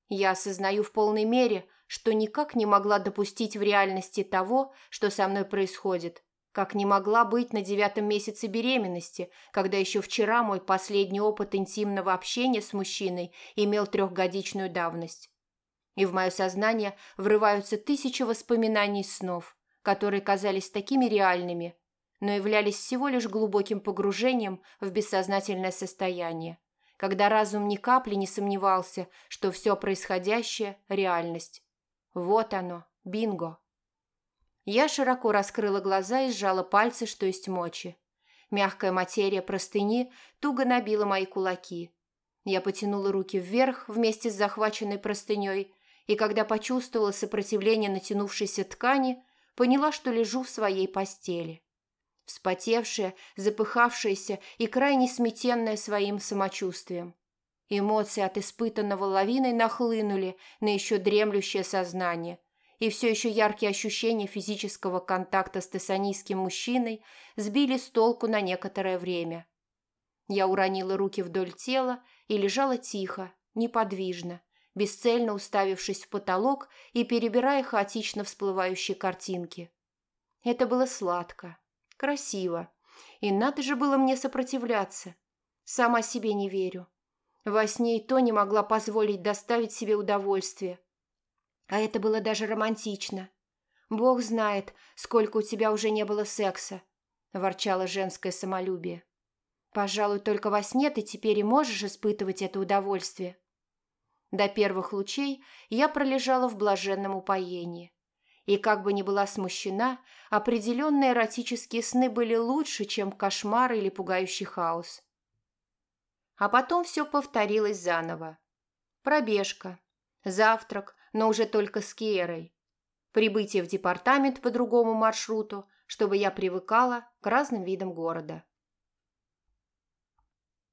S1: Я осознаю в полной мере, что никак не могла допустить в реальности того, что со мной происходит, как не могла быть на девятом месяце беременности, когда еще вчера мой последний опыт интимного общения с мужчиной имел трехгодичную давность. И в мое сознание врываются тысячи воспоминаний снов, которые казались такими реальными, но являлись всего лишь глубоким погружением в бессознательное состояние когда разум ни капли не сомневался, что все происходящее – реальность. Вот оно, бинго. Я широко раскрыла глаза и сжала пальцы, что есть мочи. Мягкая материя простыни туго набила мои кулаки. Я потянула руки вверх вместе с захваченной простыней, и когда почувствовала сопротивление натянувшейся ткани, поняла, что лежу в своей постели вспотевшая, запыхавшаяся и крайне сметенная своим самочувствием. Эмоции от испытанного лавиной нахлынули на еще дремлющее сознание, и все еще яркие ощущения физического контакта с тессанийским мужчиной сбили с толку на некоторое время. Я уронила руки вдоль тела и лежала тихо, неподвижно, бесцельно уставившись в потолок и перебирая хаотично всплывающие картинки. Это было сладко, Красиво. И надо же было мне сопротивляться. Сама себе не верю. Во сне и то не могла позволить доставить себе удовольствие. А это было даже романтично. Бог знает, сколько у тебя уже не было секса, ворчало женское самолюбие. Пожалуй, только во сне ты теперь и можешь испытывать это удовольствие. До первых лучей я пролежала в блаженном упоении. И как бы ни была смущена, определенные эротические сны были лучше, чем кошмар или пугающий хаос. А потом все повторилось заново. Пробежка, завтрак, но уже только с Киерой. Прибытие в департамент по другому маршруту, чтобы я привыкала к разным видам города.